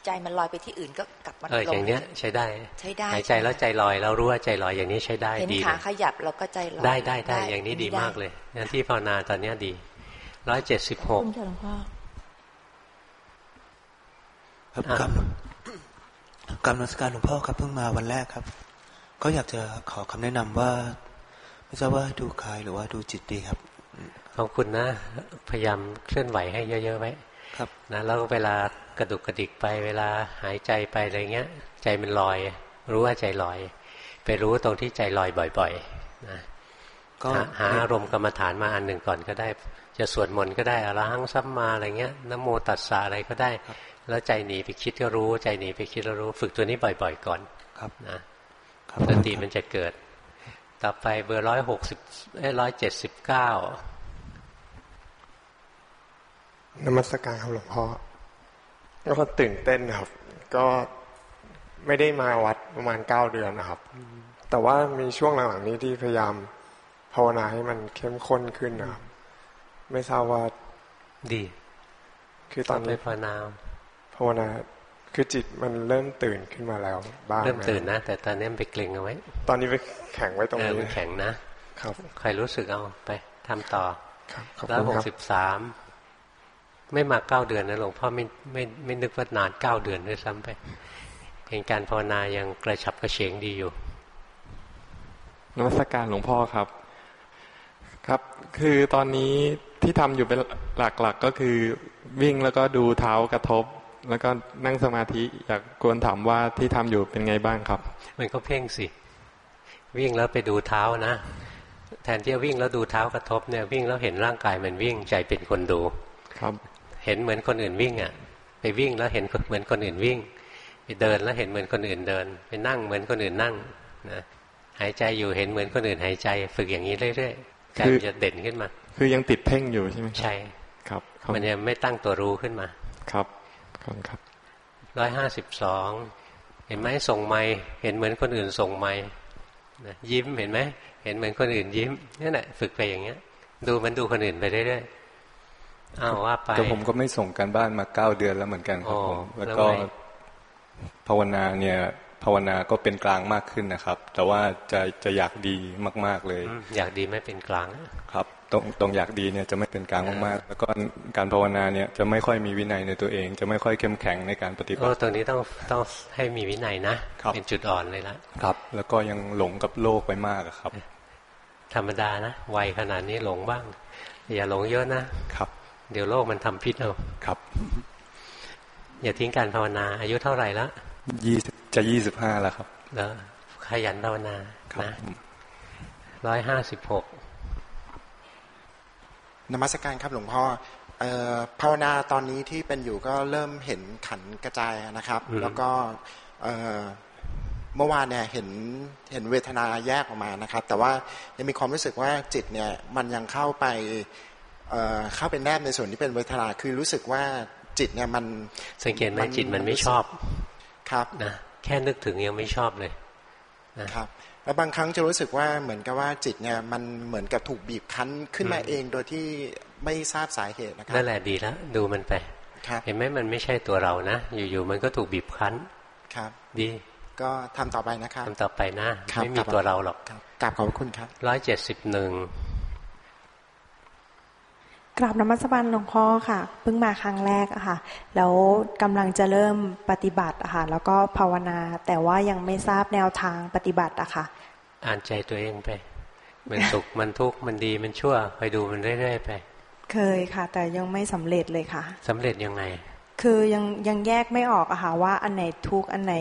ใจมันลอยไปที่อื่นก็กลับมาเอออย่างเนี้ยใช้ได้ ใช้ได้ หายใจแล้วใจลอย เรารู้ว่าใจลอยอย่างนี้ใช้ได้ดีเห็นขาขยับเราก็ใจลอยได้ได้ได้อย่างนี้ดีมากเลยงั้นที่ภาวนาตอนนี้ดีร้อยเจ็ดสิบหกครับกรรมกรรมนักการหลวงพ่อครับเพิ่งมาวันแรกครับ ก็อยากจะขอคำแนะนำว่า ไม่ทราบว่าดูกายหรือว่าดูจิตดีครับของคุณนะ พยายามเคลื่อนไหวให้เยอะๆไว้ครับนะแล้วเวลากระดุกกระดิกไป เวลาหายใจไปอะไรเงี้ย ใจมันลอย รู้ว่าใจลอย ไปรู้ตรงที่ใจลอยบ่อยๆนะก็หาอารมณ์กรรมฐานมาอันหนึ่งก่อนก็ได้ จะสวดมนต์ก็ได้อรหังซัมมาอะไรเงี้ยนโมตัสสะอะไรก็ได้ แล้วใจหนีไปคิดก็รู้ ใจหนีไปคิดก็รู้ ฝึกตัวนี้บ่อย ๆ ก่อนครับนะ สติมันจะเกิด ต่อไปเบอร์ร้อยหกสิบร้อยเจ็ดสิบเก้านมัสการครับหลวงพ่อก็ตื่นเต้นครับ ก็ไม่ได้มาวัดประมาณเก้าเดือนนะครับ แต่ว่ามีช่วงหลังๆนี้ที่พยายามภาวนาให้มันเข้มข้นขึ้นนะครับ ไม่ทราบว่าดี คือตอนนี้ภาวนาภาวนา คือจิตมันเริ่มตื่นขึ้นมาแล้วบ้างเริ่มตื่นนะ แต่ตอนนี้ไปเกรงเอาไว้ ตอนนี้ไปแข็งไว้ตรงนี้แข็งนะ ครับใครรู้สึกเอาไปทำต่อแล้วหกสิบสามไม่มาเก้าเดือนนะหลวงพ่อไม่ไม่ไม่นึกว่านานเก้าเดือนด้วยซ้ำไปเห็นการภาวนายังกระฉับกระเฉงดีอยู่นวัตการหลวงพ่อครับ ครับ คือตอนนี้ที่ทำอยู่เป็นหลักๆกก็คือวิ่งแล้วก็ดูเท้ากระทบ แล้วก็นั่งสมาธิอยากกวนถามว่าที่ทำอยู่เป็นไงบ้างครับ มันก็เพ่งสิ วิ่งแล้วไปดูเท้านะ แทนที่จะวิ่งแล้วดูเท้ากระทบเนี่ยวิ่งแล้วเห็นร่างกายมันวิ่งใจเป็นคนดูครับ เห็นเหมือนคนอื่นวิ่งอะ ไปวิ่งแล้วเห็นเหมือนคนอื่นวิ่ง ไปเดินแล้วเห็นเหมือนคนอื่นเดิน ไปนั่งเหมือนคนอื่นนั่งนะหายใจอยู่เห็นเหมือนคนอื่นหายใจ ฝึกอย่างนี้เรื่อยๆใจมันจะเด่นขึ้นมา คือยังติดเพ่งอยู่ใช่ไหมใช่ครับมันยังไม่ตั้งตัวรู้ขึ้นมา ครับ ขอบครับร้อยห้าสิบสองเห็นไหมส่งไม้เห็นเหมือนคนอื่นส่งไม้ยิ้มเห็นไหมเห็นเหมือนคนอื่นยิ้มนี่แหละฝึกไปอย่างเงี้ย ดูมันดูคนอื่นไปเรื่อยๆอ้าวว่าไปแต่ผมก็ไม่ส่งกันบ้านมาเก้าเดือนแล้วเหมือนกันครับผมแล้วก็ภาวนาเนี่ยภาวนาก็เป็นกลางมากขึ้นนะครับ แต่ว่าจะจะอยากดีมาก ๆเลย อยากดีไม่เป็นกลางครับ ตรงตรงอยากดีเนี่ยจะไม่เป็นกลางมากๆแล้วก็การภาวนาเนี่ยจะไม่ค่อยมีวินัยในตัวเอง จะไม่ค่อยเข้มแข็งในการปฏิบัติตรงนี้ต้องต้องให้มีวินัยนะเป็นจุดอ่อนเลยละครับ แล้วก็ยังหลงกับโลกไปมากครับ ธรรมดานะวัยขนาดนี้หลงบ้าง อย่าหลงเยอะนะครับ เดี๋ยวโลกมันทำพิษเอาครับ อย่าทิ้งการภาวนา อายุเท่าไหร่แล้วยี่จะยี่สิบห้าแล้วครับแล้วขยันภาวนานะร้อยห้าสิบหก นมัสการครับหลวงพ่อภาวนาตอนนี้ที่เป็นอยู่ก็เริ่มเห็นขันกระจายนะครับ แล้วก็เมื่อวานเนี่ยเห็นเห็นเวทนาแยกออกมานะครับ แต่ว่ายังมีความรู้สึกว่าจิตเนี่ยมันยังเข้าไปเข้าเป็นแนบในส่วนที่เป็นเวทนาคือรู้สึกว่าจิตเนี่ยมันสังเกตไหมจิตมันไม่ชอบครับนะแค่นึกถึงยังไม่ชอบเลยนะครับ แล้วบางครั้งจะรู้สึกว่าเหมือนกับว่าจิตเนี่ยมันเหมือนกับถูกบีบคั้นขึ้นมาเองโดยที่ไม่ทราบสาเหตุนะครับนั่นแหละดีแล้วดูมันไปเห็นไหมมันไม่ใช่ตัวเรานะ อยู่ๆมันก็ถูกบีบคั้นครับ ดี ก็ทำต่อไปนะครับทำต่อไปนะไม่มีตัวเราหรอกกราบขอบคุณครับร้อยเจ็ดสิบหนึ่งกราบนมัสการหลวงพ่อค่ะเพิ่งมาครั้งแรกอะค่ะ แล้วกำลังจะเริ่มปฏิบัติอะค่ะแล้วก็ภาวนาแต่ว่ายังไม่ทราบแนวทางปฏิบัติอะค่ะ อ่านใจตัวเองไป มันสุขมันทุกข์มันดีมันชั่วไปดูมันเรื่อยๆไป เคยค่ะ แต่ยังไม่สำเร็จเลยค่ะสำเร็จยังไง คือยังยังแยกไม่ออกอะค่ะว่าอันไหนทุกข์อันไหน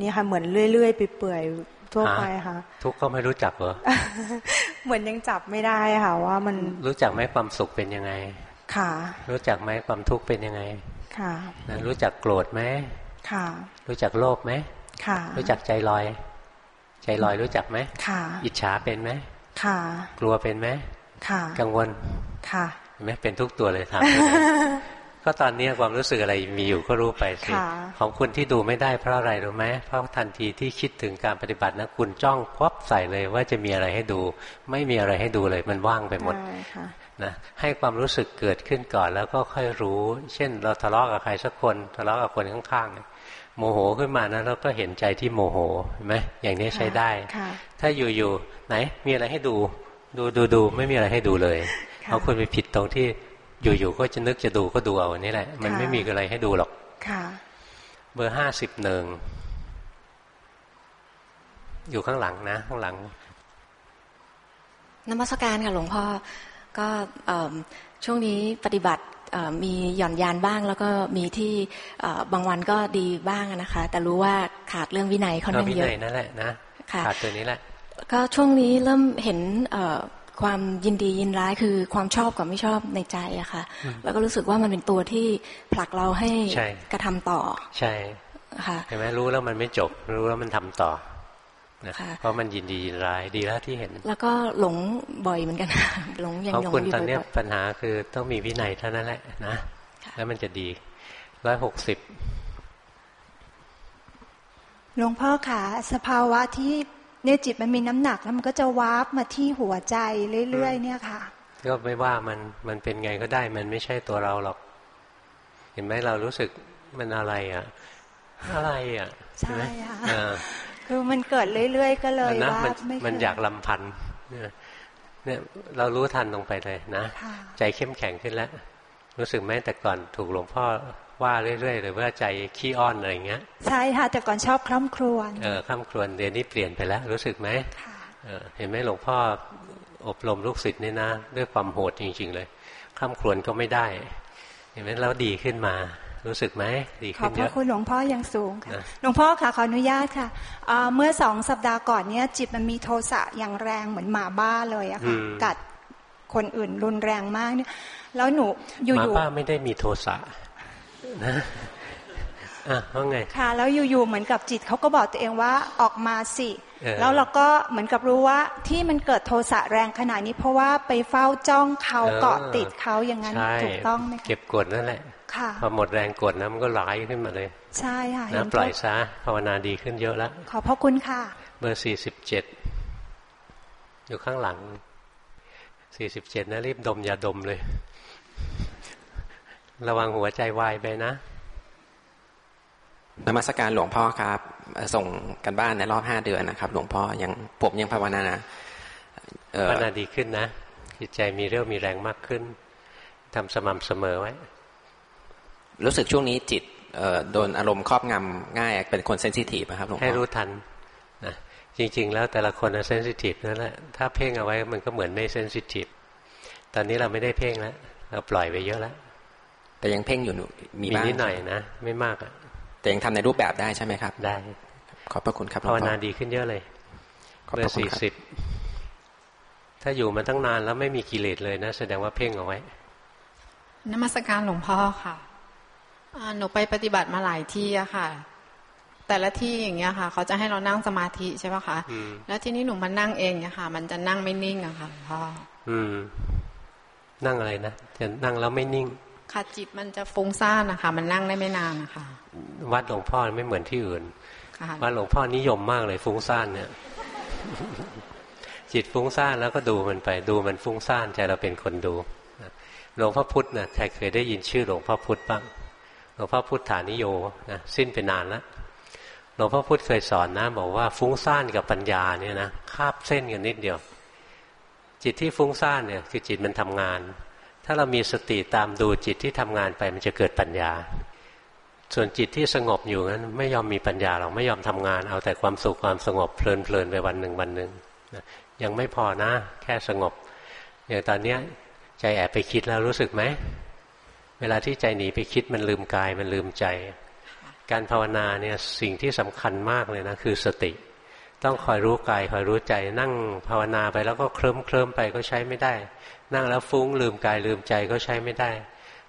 นี่ค่ะเหมือนเรื่อยๆไปเปื่อยทั่วไปค่ะ ทุกข์ก็ไม่รู้จักเหรอเหมือนยังจับไม่ได้ค่ะ ว่ามันรู้จักไหมความสุขเป็นยังไง ค่ะ รู้จักไหมความทุกข์เป็นยังไง ค่ะนะรู้จักโกรธไหมค่ะ รู้จักโลภไหมค่ะ รู้จักใจลอย ใจลอยรู้จักไหมค่ะ อิจฉาเป็นไหมค่ะ กลัวเป็นไหมค่ะ กังวลค่ะเห็นไหมเป็นทุกตัวเลยทำก็ตอนนี้ความรู้สึกอะไรมีอยู่ก็รู้ไปสิของคุณที่ดูไม่ได้เพราะอะไรรู้ไหมเพราะทันทีที่คิดถึงการปฏิบัตินะคุณจ้องควับใส่เลยว่าจะมีอะไรให้ดู ไม่มีอะไรให้ดูเลย มันว่างไปหมดนะให้ความรู้สึกเกิดขึ้นก่อนแล้วก็ค่อยรู้ เช่น เราทะเลาะกับใครสักคนทะเลาะกับคนข้างๆ โมโหขึ้นมานะเราก็เห็นใจที่โมโหเห็นไหมอย่างนี้ใช้ได้ถ้าอยู่ๆไหน มีอะไรให้ดู ดูดูดูไม่มีอะไรให้ดูเลยเพราะคุณไปผิดตรงที่อยู่ๆก็จะนึกจะดูก็ดูเอานี่แหละ มันไม่มีอะไรให้ดูหรอกค่ะ เบอร์ห้าสิบหนึ่งอยู่ข้างหลังนะ ข้างหลังนมัสการค่ะหลวงพ่อก็ช่วงนี้ปฏิบัติ มีหย่อนยานบ้าง แล้วก็มีที่บางวันก็ดีบ้างนะคะ แต่รู้ว่าขาดเรื่องวินัยค่อนข้างเยอะวินัยนั่นแหละนะขาดตัวนี้แหละ ก็ช่วงนี้เริ่มเห็นความยินดียินร้ายคือความชอบกับไม่ชอบในใจอะค่ะ แล้วก็รู้สึกว่ามันเป็นตัวที่ผลักเราให้กระทำต่อ ใช่ค่ะเห็นไหมรู้แล้วมันไม่จบ รู้แล้วมันทำต่อ เพราะมันยินดียินร้ายดีแล้วที่เห็น แล้วก็หลงบ่อยเหมือนกันหลงยังหลงอยู่บ่อยคุณตอนนี้ปัญหาคือต้องมีวินัยเท่านั้นแหละนะ แล้วมันจะดีร้อยหกสิบหลวงพ่อขาสภาวะที่เนี่ยจิตมันมีน้ำหนักแล้วมันก็จะวาร์ปมาที่หัวใจเรื่อยๆเนี่ยค่ะ ก็ไม่ว่ามันมันเป็นไงก็ได้ มันไม่ใช่ตัวเราหรอก เห็นไหมเรารู้สึกมันอะไรอะ อะไรอะใช่ค่ะ คือมันเกิดเรื่อยๆก็เลยว่าไม่มันอยากลำพันเนี่ยเรารู้ทันลงไปเลยนะ ใจเข้มแข็งขึ้นแล้ว รู้สึกไหมแต่ก่อนถูกหลวงพ่อว่าเรื่อยๆหรือว่าใจขี้อ้อนอะไรเงี้ย ใช่ค่ะแต่ก่อนชอบคล่ำครวญเออคล่ำครวญเดี๋ยวนี้เปลี่ยนไปแล้ว รู้สึกไหมเห็นไหมหลวงพ่ออบรมลูกศิษย์นี่นะ ด้วยความโหดจริง ๆ เลยคล่ำครวญก็ไม่ได้ เห็นไหมแล้วดีขึ้นมา รู้สึกไหมดีขึ้นเยอะขอบพระคุณหลวงพ่อยังสูงค่ะหลวงพ่อค่ะขออนุญาตค่ะเมื่อสองสัปดาห์ก่อนเนี้ยจิตมันมีโทสะอย่างแรงเหมือนหมาบ้าเลยอะค่ะกัดคนอื่นรุนแรงมากเนี่ยแล้วหนูอยู่ๆหมาบ้าไม่ได้มีโทสะนะอะว่าไงค่ะ แล้วอยู่ๆเหมือนกับจิตเขาก็บอกตัวเองว่าออกมาสิแล้วเราก็เหมือนกับรู้ว่าที่มันเกิดโทสะแรงขนาดนี้ เพราะว่าไปเฝ้าจ้องเขาเกาะติดเขาอย่างนั้นถูกต้องไหมเก็บกดนั่นแหละค่ะ พอหมดแรงกดนะมันก็ไหลขึ้นมาเลย ใช่ค่ะนะปล่อยซะภาวนาดีขึ้นเยอะแล้ว ขอบพระคุณค่ะ เบอร์สี่สิบเจ็ดอยู่ข้างหลังสี่สิบเจ็ดนะรีบดมยาดมเลย ระวังหัวใจวายไปนะนมัสการหลวงพ่อครับ ส่งกันบ้านในรอบห้าเดือนนะครับ หลวงพ่อยังผมยังภาวนาภาวนาดีขึ้นนะจิตใจมีเรี่ยวมีแรงมากขึ้นทำสม่ำเสมอไว้ รู้สึกช่วงนี้จิตโดนอารมณ์ครอบงำง่ายเป็นคน sensitive ครับหลวงพ่อให้รู้ทันนะจริง ๆ แล้วแต่ละคน sensitive นั่นแหละถ้าเพ่งเอาไว้มันก็เหมือนไม่ sensitive ตอนนี้เราไม่ได้เพ่งแล้วเราปล่อยไปเยอะแล้วแต่ยังเพ่งอยู่มีบ้างนิดหน่อยนะไม่มากอะแต่ยังทำในรูปแบบได้ใช่ไหมครับ ได้ ขอบพระคุณครับภาวนาดีขึ้นเยอะเลยเบอร์สี่สิบถ้าอยู่มาตั้งนานแล้วไม่มีกิเลสเลยนะ แสดงว่าเพ่งเอาไว้นมัสการหลวงพ่อค่ะ หนูไปปฏิบัติมาหลายที่อะค่ะ แต่ละที่อย่างเงี้ยค่ะ เขาจะให้เรานั่งสมาธิใช่ปะคะแล้วที่นี้หนูมานั่งเองเนี่ยค่ะ มันจะนั่งไม่นิ่งอะค่ะหลวงพ่ออืม นั่งอะไรนะจะนั่งแล้วไม่นิ่ง ค่ะจิตมันจะฟุ้งซ่านนะคะมันนั่งได้ไม่นานนะคะวัดหลวงพ่อไม่เหมือนที่อื่นวัดหลวงพ่อนิยมมากเลยฟุ้งซ่านเนี่ย จิตฟุ้งซ่านแล้วก็ดูมันไป ดูมันฟุ้งซ่านใจเราเป็นคนดูหลวงพ่อพุธนะใครเคยได้ยินชื่อหลวงพ่อพุธบ้าง หลวงพ่อพุทธานิโยนะสิ้นไปนานแล้วหลวงพ่อพุธเคยสอนนะ บอกว่าฟุ้งซ่านกับปัญญาเนี่ยนะคาบเส้นกันนิดเดียว จิตที่ฟุ้งซ่านเนี่ยคือจิตมันทำงาน ถ้าเรามีสติตามดูจิตที่ทำงานไปมันจะเกิดปัญญา ส่วนจิตที่สงบอยู่นั้นไม่ยอมมีปัญญาหรอกไม่ยอมทำงาน เอาแต่ความสุขความสงบเพลินเพลินไปวันหนึ่งวันหนึ่งยังไม่พอนะ แค่สงบอย่างตอนเนี้ยใจแอบไปคิดแล้วรู้สึกไหม เวลาที่ใจหนีไปคิดมันลืมกายมันลืมใจ การภาวนาเนี่ยสิ่งที่สำคัญมากเลยนะคือสติ ต้องคอยรู้กายคอยรู้ใจ นั่งภาวนาไปแล้วก็เคลิ้มเคลิ้มไปก็ใช้ไม่ได้ นั่งแล้วฟุ้งลืมกายลืมใจก็ใช้ไม่ได้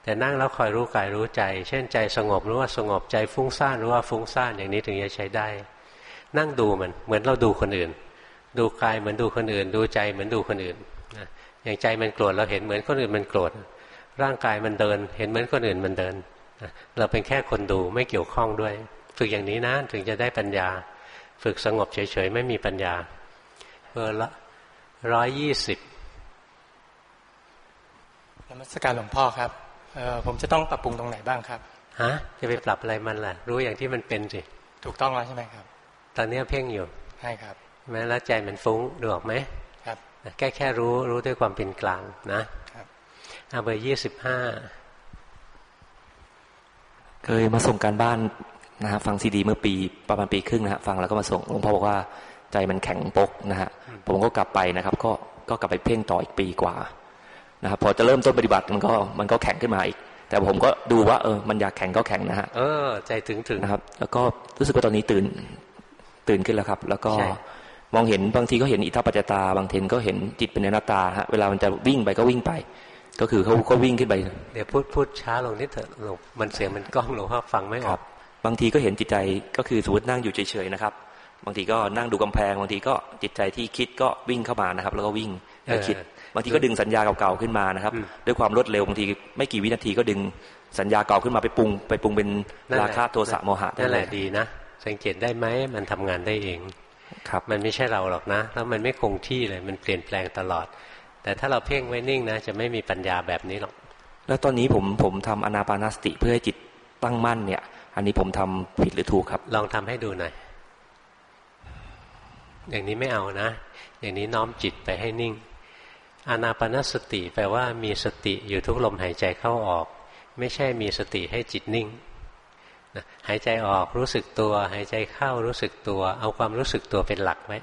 แต่นั่งแล้วคอยรู้กายรู้ใจ เช่นใจสงบรู้ว่าสงบใจฟุ้งซ่านรู้ว่าฟุ้งซ่านอย่างนี้ถึงจะใช้ได้ นั่งดูมันเหมือนเราดูคนอื่น ดูกายเหมือนดูคนอื่น ดูใจเหมือนดูคนอื่นอย่างใจมันโกรธเราเห็นเหมือนคนอื่นมันโกรธ ร่างกายมันเดิน เห็นเหมือนคนอื่นมันเดิน เราเป็นแค่คนดูไม่เกี่ยวข้องด้วย ฝึกอย่างนี้นะถึงจะได้ปัญญา ฝึกสงบเฉยๆไม่มีปัญญาเบอร์ละร้อยยี่สิบนมัสการหลวงพ่อครับผมจะต้องปรับปรุงตรงไหนบ้างครับฮะจะไปปรับอะไรมันล่ะ รู้อย่างที่มันเป็นสิถูกต้องแล้วใช่ไหมครับ ตอนนี้เพ่งอยู่ใช่ครับแม้แล้วใจมันฟุ้งดูออกไหมครับแค่แค่รู้รู้ด้วยความเป็นกลางนะ เอาเบอร์ยี่สิบห้าเคยมาส่งการบ้านนะฮะฟังซีดีเมื่อปีประมาณปีครึ่งนะฮะฟังแล้วก็มาส่งหลวงพ่อบอกว่าใจมันแข็งปกนะฮะผมก็กลับไปนะครับ ก็ก็กลับไปเพ่งต่ออีกปีกว่านะครับพอจะเริ่มต้นปฏิบัติมันก็มันก็แข็งขึ้นมาอีก แต่ผมก็ดูว่าเออมันอยากแข็งก็แข็งนะฮะเออใจถึงถึงนะครับ แล้วก็รู้สึกว่าตอนนี้ตื่นตื่นขึ้นแล้วครับ แล้วก็มองเห็นบางทีก็เห็นอิทัปปัจจตา บางทีก็เห็นจิตเป็นอนัตตาฮะเวลามันจะวิ่งไปก็วิ่งไป ก็คือเขาก็วิ่งขึ้นไป เดี๋ยวพูดพูดช้าลงนิดเถอะลงมันเสียงมันกล้องหลวงพ่อฟังไม่ออกบางทีก็เห็นจิตใจก็คือสมมตินั่งอยู่เฉยๆนะครับ บางทีก็นั่งดูกำแพงบางทีก็จิตใจที่คิดก็วิ่งเข้ามานะครับ แล้วก็วิ่งแล้วคิดบางทีก็ดึงสัญญาเก่าๆขึ้นมานะครับ ด้วยความรวดเร็วบางทีไม่กี่วินาทีก็ดึงสัญญาเก่าขึ้นมาไปปรุง ไปปรุงเป็นราคะโทสะโมหะนั่นแหละดีนะสังเกตได้ไหมมันทำงานได้เองครับมันไม่ใช่เราหรอกนะ แล้วมันไม่คงที่เลยมันเปลี่ยนแปลงตลอด แต่ถ้าเราเพ่งไว้นิ่งนะจะไม่มีปัญญาแบบนี้หรอก แล้วตอนนี้ผมผมทำอนาปานสติเพื่อให้จิตตั้งมั่นเนี่ย อันนี้ผมทำผิดหรือถูกครับ ลองทำให้ดูหน่อย อย่างนี้ไม่เอานะ อย่างนี้น้อมจิตไปให้นิ่ง อนาปานสติแปลว่ามีสติอยู่ทุกลมหายใจเข้าออก ไม่ใช่มีสติให้จิตนิ่งหายใจออกรู้สึกตัว หายใจเข้ารู้สึกตัว เอาความรู้สึกตัวเป็นหลักไว้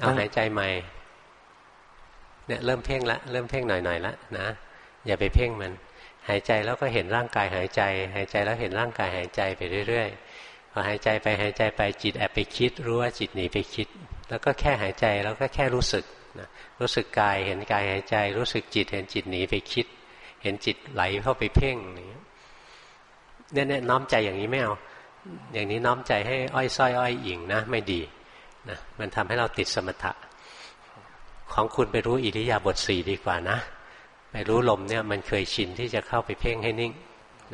เอาหายใจใหม่ เนี่ยเริ่มเพ่งละเริ่มเพ่งหน่อยๆละนะอย่าไปเพ่งมัน หายใจแล้วก็เห็นร่างกายหายใจ หายใจแล้วเห็นร่างกายหายใจไปเรื่อยๆพอหายใจไปหายใจไปจิตแอบไปคิด รู้ว่าจิตหนีไปคิด แล้วก็แค่หายใจแล้วก็แค่รู้สึกนะรู้สึกกายเห็นกายหายใจ รู้สึกจิต เห็นจิตหนีไปคิด เห็นจิตไหลเข้าไปเพ่งเนี่ยเนี่ยน้อมใจอย่างนี้ไม่เอาอย่างนี้น้อมใจให้อ้อยส้อยอ้อยอิงนะไม่ดีนะมันทำให้เราติดสมถะ ของคุณไปรู้อิริยาบถสี่ดีกว่านะไปรู้ลมเนี่ยมันเคยชินที่จะเข้าไปเพ่งให้นิ่ง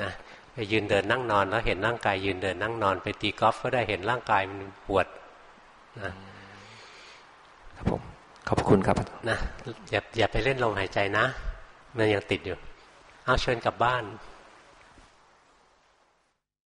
นะไปยืนเดินนั่งนอนแล้วเห็นร่างกาย ยืนเดินนั่งนอน ไปตีกอล์ฟก็ได้เห็นร่างกายมันปวดนะครับผมขอบคุณครับนะอย่าอย่าไปเล่นลมหายใจนะ มันยังติดอยู่ เอาเชิญกลับบ้าน